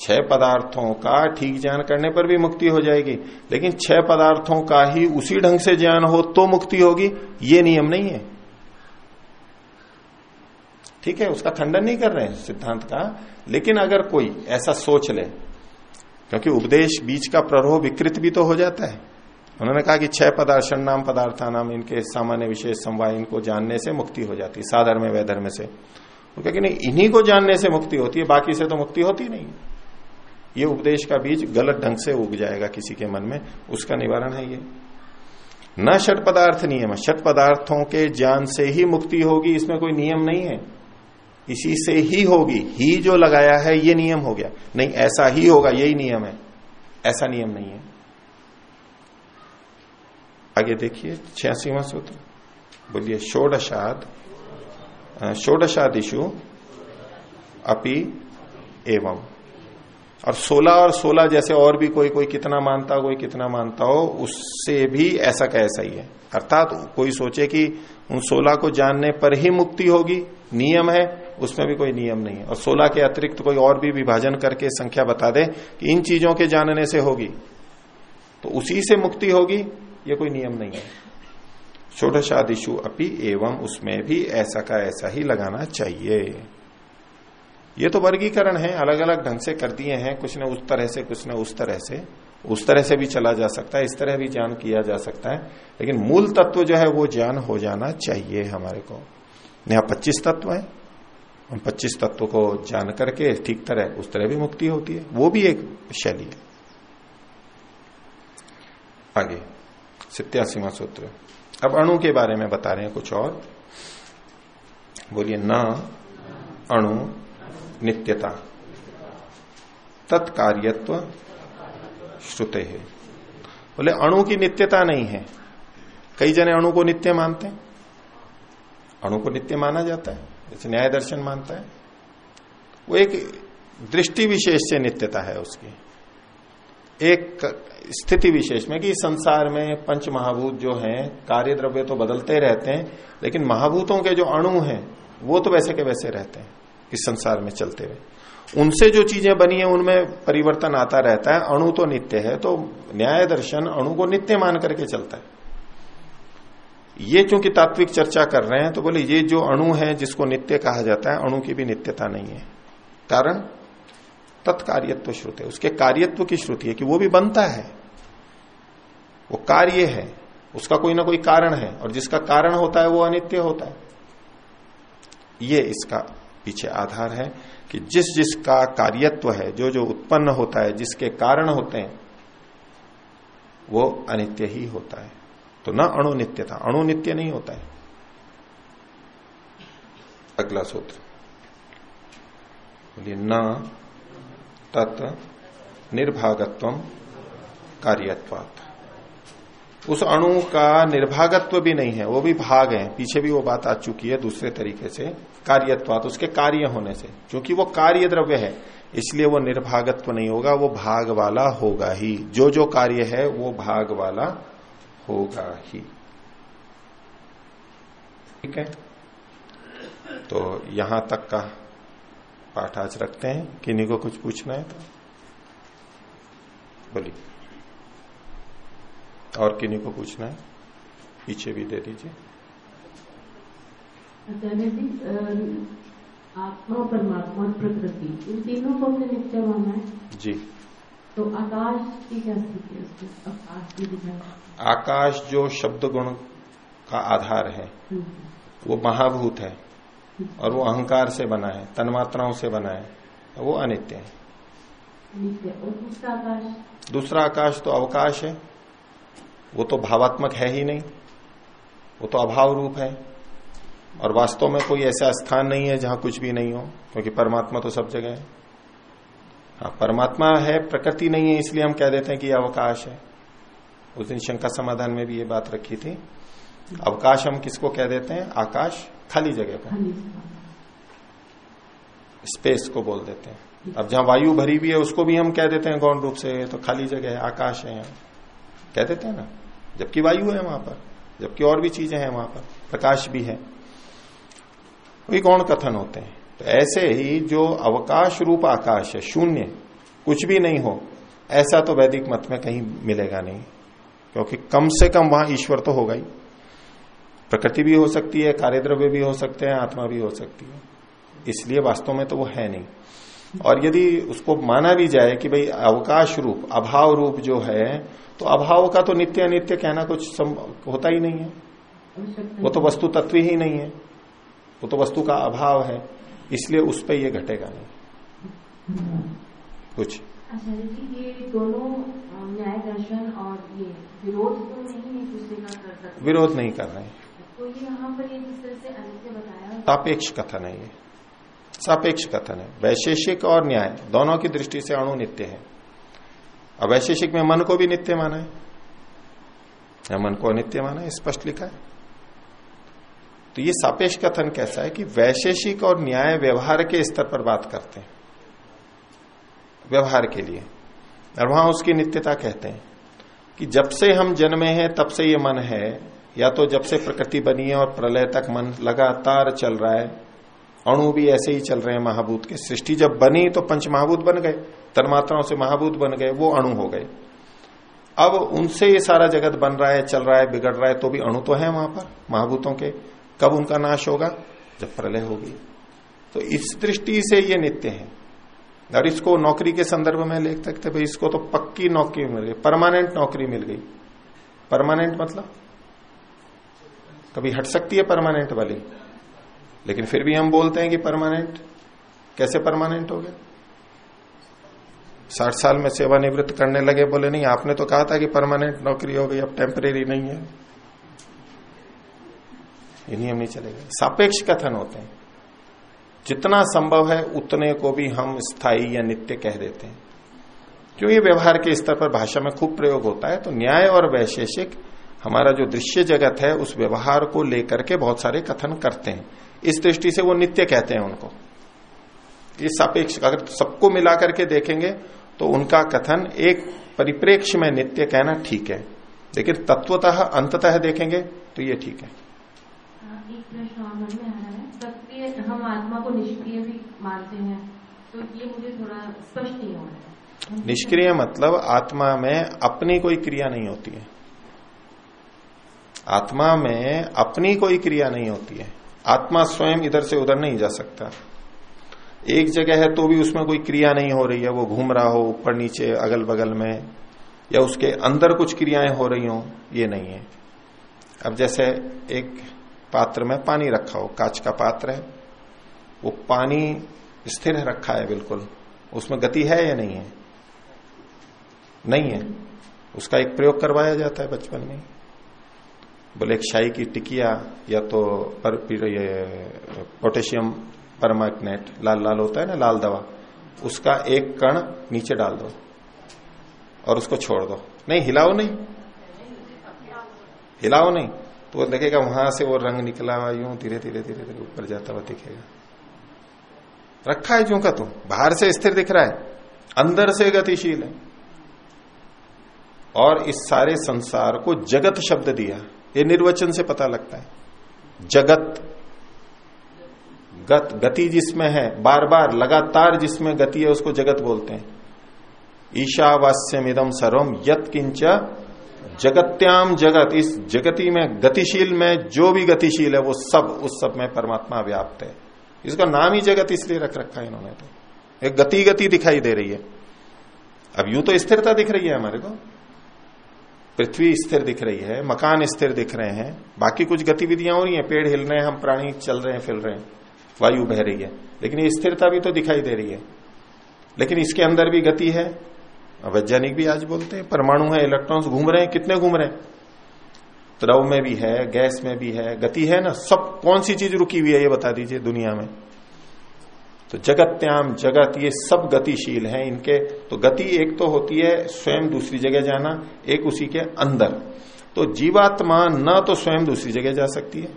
छह पदार्थों का ठीक ज्ञान करने पर भी मुक्ति हो जाएगी। लेकिन छह पदार्थों का ही उसी ढंग से ज्ञान हो तो मुक्ति होगी, ये नियम नहीं है। ठीक है, उसका खंडन नहीं कर रहे हैं सिद्धांत का, लेकिन अगर कोई ऐसा सोच ले, क्योंकि उपदेश बीच का प्ररोह विकृत भी तो हो जाता है। उन्होंने कहा कि छह पदार्थ नाम पदार्था नाम इनके सामान्य विशेष समवाय, इनको जानने से मुक्ति हो जाती है साधर्म वैधर्म से। वो कह नहीं, इन्हीं को जानने से मुक्ति होती है, बाकी से तो मुक्ति होती नहीं ये उपदेश का बीज गलत ढंग से उग जाएगा किसी के मन में, उसका निवारण है ये। न षट पदार्थ नियम, षट पदार्थों के ज्ञान से ही मुक्ति होगी, इसमें कोई नियम नहीं है। इसी से ही होगी। ही जो लगाया है, ये नियम हो गया। नहीं, ऐसा ही होगा, यही नियम है। ऐसा नियम नहीं है। आगे देखिए, छियासीवा सूत्र। बोलिए षोडशाद षोडशादिशु अपि एवं। और सोलह और सोलह जैसे और भी कोई कोई कितना मानता हो, कोई कितना मानता हो, उससे भी ऐसा का ऐसा ही है। अर्थात कोई सोचे कि उन सोलह को जानने पर ही मुक्ति होगी, नियम है उसमें भी कोई नियम नहीं है। और सोलह के अतिरिक्त कोई और भी विभाजन करके संख्या बता दे कि इन चीज़ों के जानने से होगी। तो उसी से मुक्ति होगी, ये कोई नियम नहीं है। षोडशादिशु अपि एवं उसमें भी ऐसा का ऐसा ही लगाना चाहिए। ये तो वर्गीकरण है अलग अलग ढंग से कर दिए हैं, कुछ ने उस तरह से, कुछ ने उस तरह से। उस तरह से भी चला जा सकता है, इस तरह भी ज्ञान किया जा सकता है। लेकिन मूल तत्व जो है, वो ज्ञान हो जाना चाहिए हमारे को। यहाँ पच्चीस तत्व है। उन पच्चीस तत्व को जान करके ठीक तरह उस तरह भी मुक्ति होती है। वो भी एक शैली है। आगे सित्यासीमा सूत्र। अब अणु के बारे में बता रहे हैं कुछ और। बोलिए, न, अणु, नित्यता। तत्कार्यत्व श्रुते है। बोले, अणु की नित्यता नहीं है। कई जने अणु को नित्य मानते हैं। अणु को नित्य माना जाता है। जैसे न्याय दर्शन मानता है। वो एक दृष्टि विशेष से नित्यता है उसकी। एक स्थिति विशेष में कि संसार में पंच महाभूत जो हैं कार्य द्रव्य तो बदलते रहते हैं, लेकिन महाभूतों के जो अणु हैं, वो तो वैसे के वैसे रहते हैं, इस संसार में चलते हुए। उनसे जो चीज़ें बनी है, उनमें परिवर्तन आता रहता है। अणु तो नित्य है तो न्याय दर्शन अणु को नित्य मान करके चलता है। ये चूँकि तात्विक चर्चा कर रहे हैं तो बोले ये जो अणु है जिसको नित्य कहा जाता है, अणु की भी नित्यता नहीं है। कारण? तत्कार्यत्व श्रुति। है उसके कार्यत्व की श्रुति है कि वो भी बनता है। वो कार्य है। उसका कोई ना कोई कारण है, और जिसका कारण होता है वो अनित्य होता है। ये इसका पीछे आधार है कि जिस जिसका कार्यत्व है, जो जो उत्पन्न होता है, जिसके कारण होते हैं, वो अनित्य ही होता है। तो न अणु नित्य था। अणु नित्य नहीं होता है। अगला सूत्र। बोलिए, न, तत्, निर्भागत्व, कार्यत्वात्। उस अणु का निर्भागत्व भी नहीं है, वो भी भाग है। पीछे भी वो बात आ चुकी है दूसरे तरीके से। कार्यत्वात, उसके कार्य होने से। क्योंकि वो कार्य द्रव्य है, इसलिए वो निर्भागत्व नहीं होगा, वो भाग वाला होगा ही। जो जो कार्य है, वो भाग वाला होगा ही। ठीक है? तो यहाँ तक का पाठ आज रखते हैं। किन्हीं को कुछ पूछना है तो? बोलिए। और किन्हीं को पूछना है? पीछे भी दे दीजिए। आत्मा परमात्मा प्रकृति इन तीनों को अपने नित्य माना है? जी। तो आकाश की क्या स्थिति है? उसकी आकाश की दिखाई आकाश जो शब्द गुण का आधार है वो महाभूत है और वो अहंकार से बना है तन्मात्राओं से बना है वो अनित्य है। दूसरा आकाश? दूसरा आकाश तो अवकाश है वो तो भावात्मक है ही नहीं वो तो अभाव रूप है। और वास्तव में कोई ऐसा स्थान नहीं है जहाँ कुछ भी नहीं हो क्योंकि परमात्मा तो सब जगह है। हाँ परमात्मा है प्रकृति नहीं है इसलिए हम कह देते हैं कि अवकाश है। उस दिन शंका समाधान में भी ये बात रखी थी। अवकाश हम किसको कह देते हैं? आकाश खाली जगह को स्पेस को बोल देते हैं। अब जहाँ वायु भरी भी है उसको भी हम कह देते हैं गौण रूप से तो खाली जगह है आकाश है यहाँ। कह देते हैं ना? जबकि वायु है वहाँ पर जबकि और भी चीज़ें हैं वहाँ पर प्रकाश भी है। वही गौण कथन होते हैं। तो ऐसे ही जो अवकाश रूप आकाश है शून्य कुछ भी नहीं हो ऐसा तो वैदिक मत में कहीं मिलेगा नहीं। क्योंकि कम से कम वहाँ ईश्वर तो होगा ही। प्रकृति भी हो सकती है, कार्यद्रव्य भी हो सकते हैं, आत्मा भी हो सकती है। इसलिए वास्तव में तो वो है नहीं। और यदि उसको माना भी जाए कि भाई अवकाश रूप, अभाव रूप जो है तो अभाव का तो नित्य अनित्य कहना कुछ होता ही नहीं है। वो तो वस्तु तत्व ही नहीं है। वो तो वस्तु का अभाव है, इसलिए उस पर यह घटेगा नहीं। कुछ ये दोनों न्याय दर्शन और ये विरोध तो नहीं एक दूसरे का कर सकते। विरोध नहीं कर रहे हैं। तो ये यहाँ पर एक दूसरे से अनित्य बताया। सापेक्ष कथन है ये। सापेक्ष कथन है। वैशेषिक और न्याय दोनों की दृष्टि से अणु नित्य है। अब वैशेषिक में मन को भी नित्य माना है। या मन को अनित्य माना है स्पष्ट लिखा है। तो ये सापेक्ष कथन कैसा है कि वैशेषिक और न्याय व्यवहार के स्तर पर बात करते हैं। व्यवहार के लिए। और वहाँ उसकी नित्यता कहते हैं कि जब से हम जन्मे हैं, तब से ये मन है। या तो जब से प्रकृति बनी है और प्रलय तक मन लगातार चल रहा है, अणु भी ऐसे ही चल रहे हैं महाभूत के। सृष्टि जब बनी तो पंच महाभूत बन गए, तन्मात्राओं से महाभूत बन गए, वो अणु हो गए। अब उनसे ये सारा जगत बन रहा है, चल रहा है, बिगड़ रहा है तो भी अणु तो है वहाँ पर, महाभूतों के। कब उनका नाश होगा? जब प्रलय होगी। तो इस दृष्टि से ये नित्य है। और इसको नौकरी के संदर्भ में लिख सकते, भाई इसको तो पक्की नौकरी मिल गई परमानेंट नौकरी मिल गई। परमानेंट मतलब? कभी हट सकती है परमानेंट वाली? लेकिन फिर भी हम बोलते हैं कि परमानेंट कैसे परमानेंट हो गया? साठ साल में सेवानिवृत्त करने लगे, बोले नहीं, आपने तो कहा था कि परमानेंट नौकरी हो गई, अब टेम्परेरी नहीं है। ये नियम नहीं चलेगा। सापेक्ष कथन होते हैं। जितना संभव है, उतने को भी हम स्थायी या नित्य कह देते हैं। क्यों ये व्यवहार के स्तर पर भाषा में खूब प्रयोग होता है तो न्याय और वैशेषिक हमारा जो दृश्य जगत है, उस व्यवहार को लेकर के बहुत सारे कथन करते हैं। इस दृष्टि से वो नित्य कहते हैं उनको। ये सापेक्ष, अगर सबको मिलाकर के देखेंगे तो उनका कथन एक परिप्रेक्ष्य में नित्य कहना ठीक है। लेकिन तत्वतः, अंततः देखेंगे तो ये ठीक है। आत्मा को निष्क्रिय भी मानते हैं तो ये मुझे थोड़ा स्पष्ट नहीं हो रहा है। निष्क्रिय मतलब आत्मा में अपनी कोई क्रिया नहीं होती है। आत्मा में अपनी कोई क्रिया नहीं होती है। आत्मा स्वयं इधर से उधर नहीं जा सकता। एक जगह है तो भी उसमें कोई क्रिया नहीं हो रही है, वो घूम रहा हो ऊपर नीचे अगल बगल में, या उसके अंदर कुछ क्रियाएँ हो रही हो, ये नहीं है। अब जैसे एक पात्र में पानी रखा हो, कांच का पात्र है वो पानी स्थिर रखा है बिल्कुल। उसमें गति है या नहीं है? नहीं है। उसका एक प्रयोग करवाया जाता है बचपन में। बोले, एक शाही की टिकिया या तो पर पोटेशियम परमाग्नेट लाल लाल होता है ना, लाल दवा, उसका एक कण नीचे डाल दो और उसको छोड़ दो। नहीं, हिलाओ नहीं। हिलाओ नहीं। तो वो देखेगा वहाँ से वो रंग निकला हुआ यूँ धीरे धीरे धीरे धीरे ऊपर जाता हुआ दिखेगा। रखा है क्यों का तुम बाहर से स्थिर दिख रहा है, अंदर से गतिशील है। और इस सारे संसार को जगत शब्द दिया। ये निर्वचन से पता लगता है। जगत, गत, गति जिसमें है बार बार लगातार जिसमें गति है, उसको जगत बोलते हैं। ईशावास्यम इदम सर्वम यत किंच जगत्याम जगत। इस जगति में, गतिशील में जो भी गतिशील है, वो सब, उस सब में परमात्मा व्याप्त है। इसका नाम ही जगत इसलिए रख रखा है इन्होंने तो। एक गति गति दिखाई दे रही है। अब यूँ तो स्थिरता दिख रही है हमारे को। पृथ्वी स्थिर दिख रही है, मकान स्थिर दिख रहे हैं, बाकी कुछ गतिविधियाँ हो रही हैं, पेड़ हिल रहे हैं, हम प्राणी चल रहे हैं, फिर रहे हैं, वायु बह रही है। लेकिन ये स्थिरता भी तो दिखाई दे रही है। लेकिन इसके अंदर भी गति है। वैज्ञानिक भी आज बोलते हैं, परमाणु है, इलेक्ट्रॉन्स घूम रहे हैं, कितने घूम रहे हैं? द्रव में भी है, गैस में भी है, गति है ना, सब कौन सी चीज़ रुकी हुई है ये बता दीजिए दुनिया में। तो जगत्याम, जगत, ये सब गतिशील हैं इनके। तो गति एक तो होती है स्वयं दूसरी जगह जाना, एक उसी के अंदर। तो जीवात्मा न तो स्वयं दूसरी जगह जा सकती है।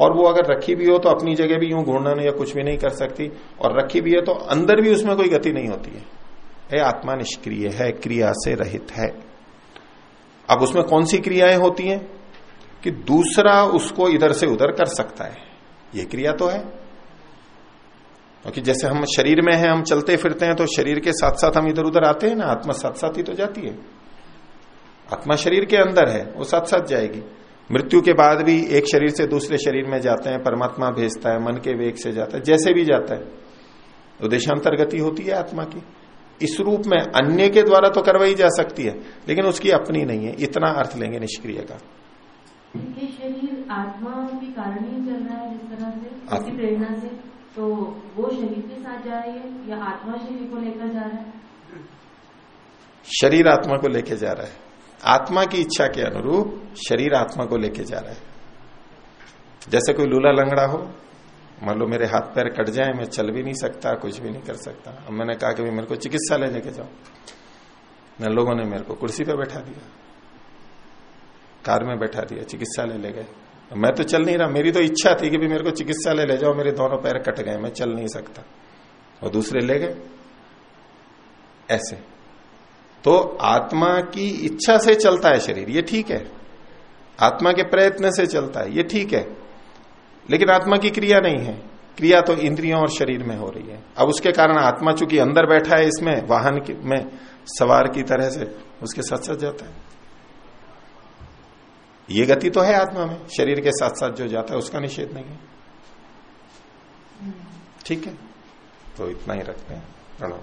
और वो अगर रखी भी हो तो अपनी जगह भी यूँ घूर्णन या कुछ भी नहीं कर सकती। और रखी भी है तो अंदर भी उसमें कोई गति नहीं होती है। ये आत्मा निष्क्रिय है, क्रिया से रहित है। अब उसमें कौन सी क्रियाएँ होती हैं? कि दूसरा उसको इधर से उधर कर सकता है। ये क्रिया तो है। क्योंकि तो जैसे हम शरीर में हैं, हम चलते फिरते हैं तो शरीर के साथ साथ हम इधर उधर आते हैं ना, आत्मा साथ साथ ही तो जाती है। आत्मा शरीर के अंदर है, वो साथ साथ जाएगी। मृत्यु के बाद भी एक शरीर से दूसरे शरीर में जाते हैं, परमात्मा भेजता है, मन के वेग से जाता है, जैसे भी जाता है। तो देशांतर गति होती है आत्मा की। इस रूप में अन्य के द्वारा तो करवाई जा सकती है, लेकिन उसकी अपनी नहीं है, इतना अर्थ लेंगे निष्क्रिय का। शरीर आत्मा के कारण ही चल रहा है जिस तरह से प्रेरणा से। तो वो शरीर के साथ जा रही है या आत्मा शरीर को लेकर जा रहा है? शरीर आत्मा को लेके जा रहा है। आत्मा की इच्छा के अनुरूप शरीर आत्मा को लेके जा रहा है। जैसे कोई लूला लंगड़ा हो मान लो मेरे हाथ पैर कट जाए मैं चल भी नहीं सकता कुछ भी नहीं कर सकता। अब मैंने कहा कि मेरे को चिकित्सालय लेके जाओ। मैं लोगों ने मेरे को कुर्सी पर बैठा दिया। कार में बैठा दिया चिकित्सालय ले ले गए। मैं तो चल नहीं रहा। मेरी तो इच्छा थी कि भी मेरे को चिकित्सालय ले जाओ, मेरे दोनों पैर कट गए, मैं चल नहीं सकता। और दूसरे ले गए। ऐसे। तो आत्मा की इच्छा से चलता है शरीर, ये ठीक है। आत्मा के प्रयत्न से चलता है, ये ठीक है। लेकिन आत्मा की क्रिया नहीं है। क्रिया तो इंद्रियों और शरीर में हो रही है। अब उसके कारण आत्मा चूँकि अंदर बैठा है, इसमें वाहन में सवार की तरह से उसके साथ साथ जाता है। ये गति तो है आत्मा में, शरीर के साथ साथ जो जाता है उसका निषेध नहीं है। ठीक है? तो इतना ही रखते हैं प्रणव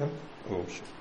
विवाद है ओम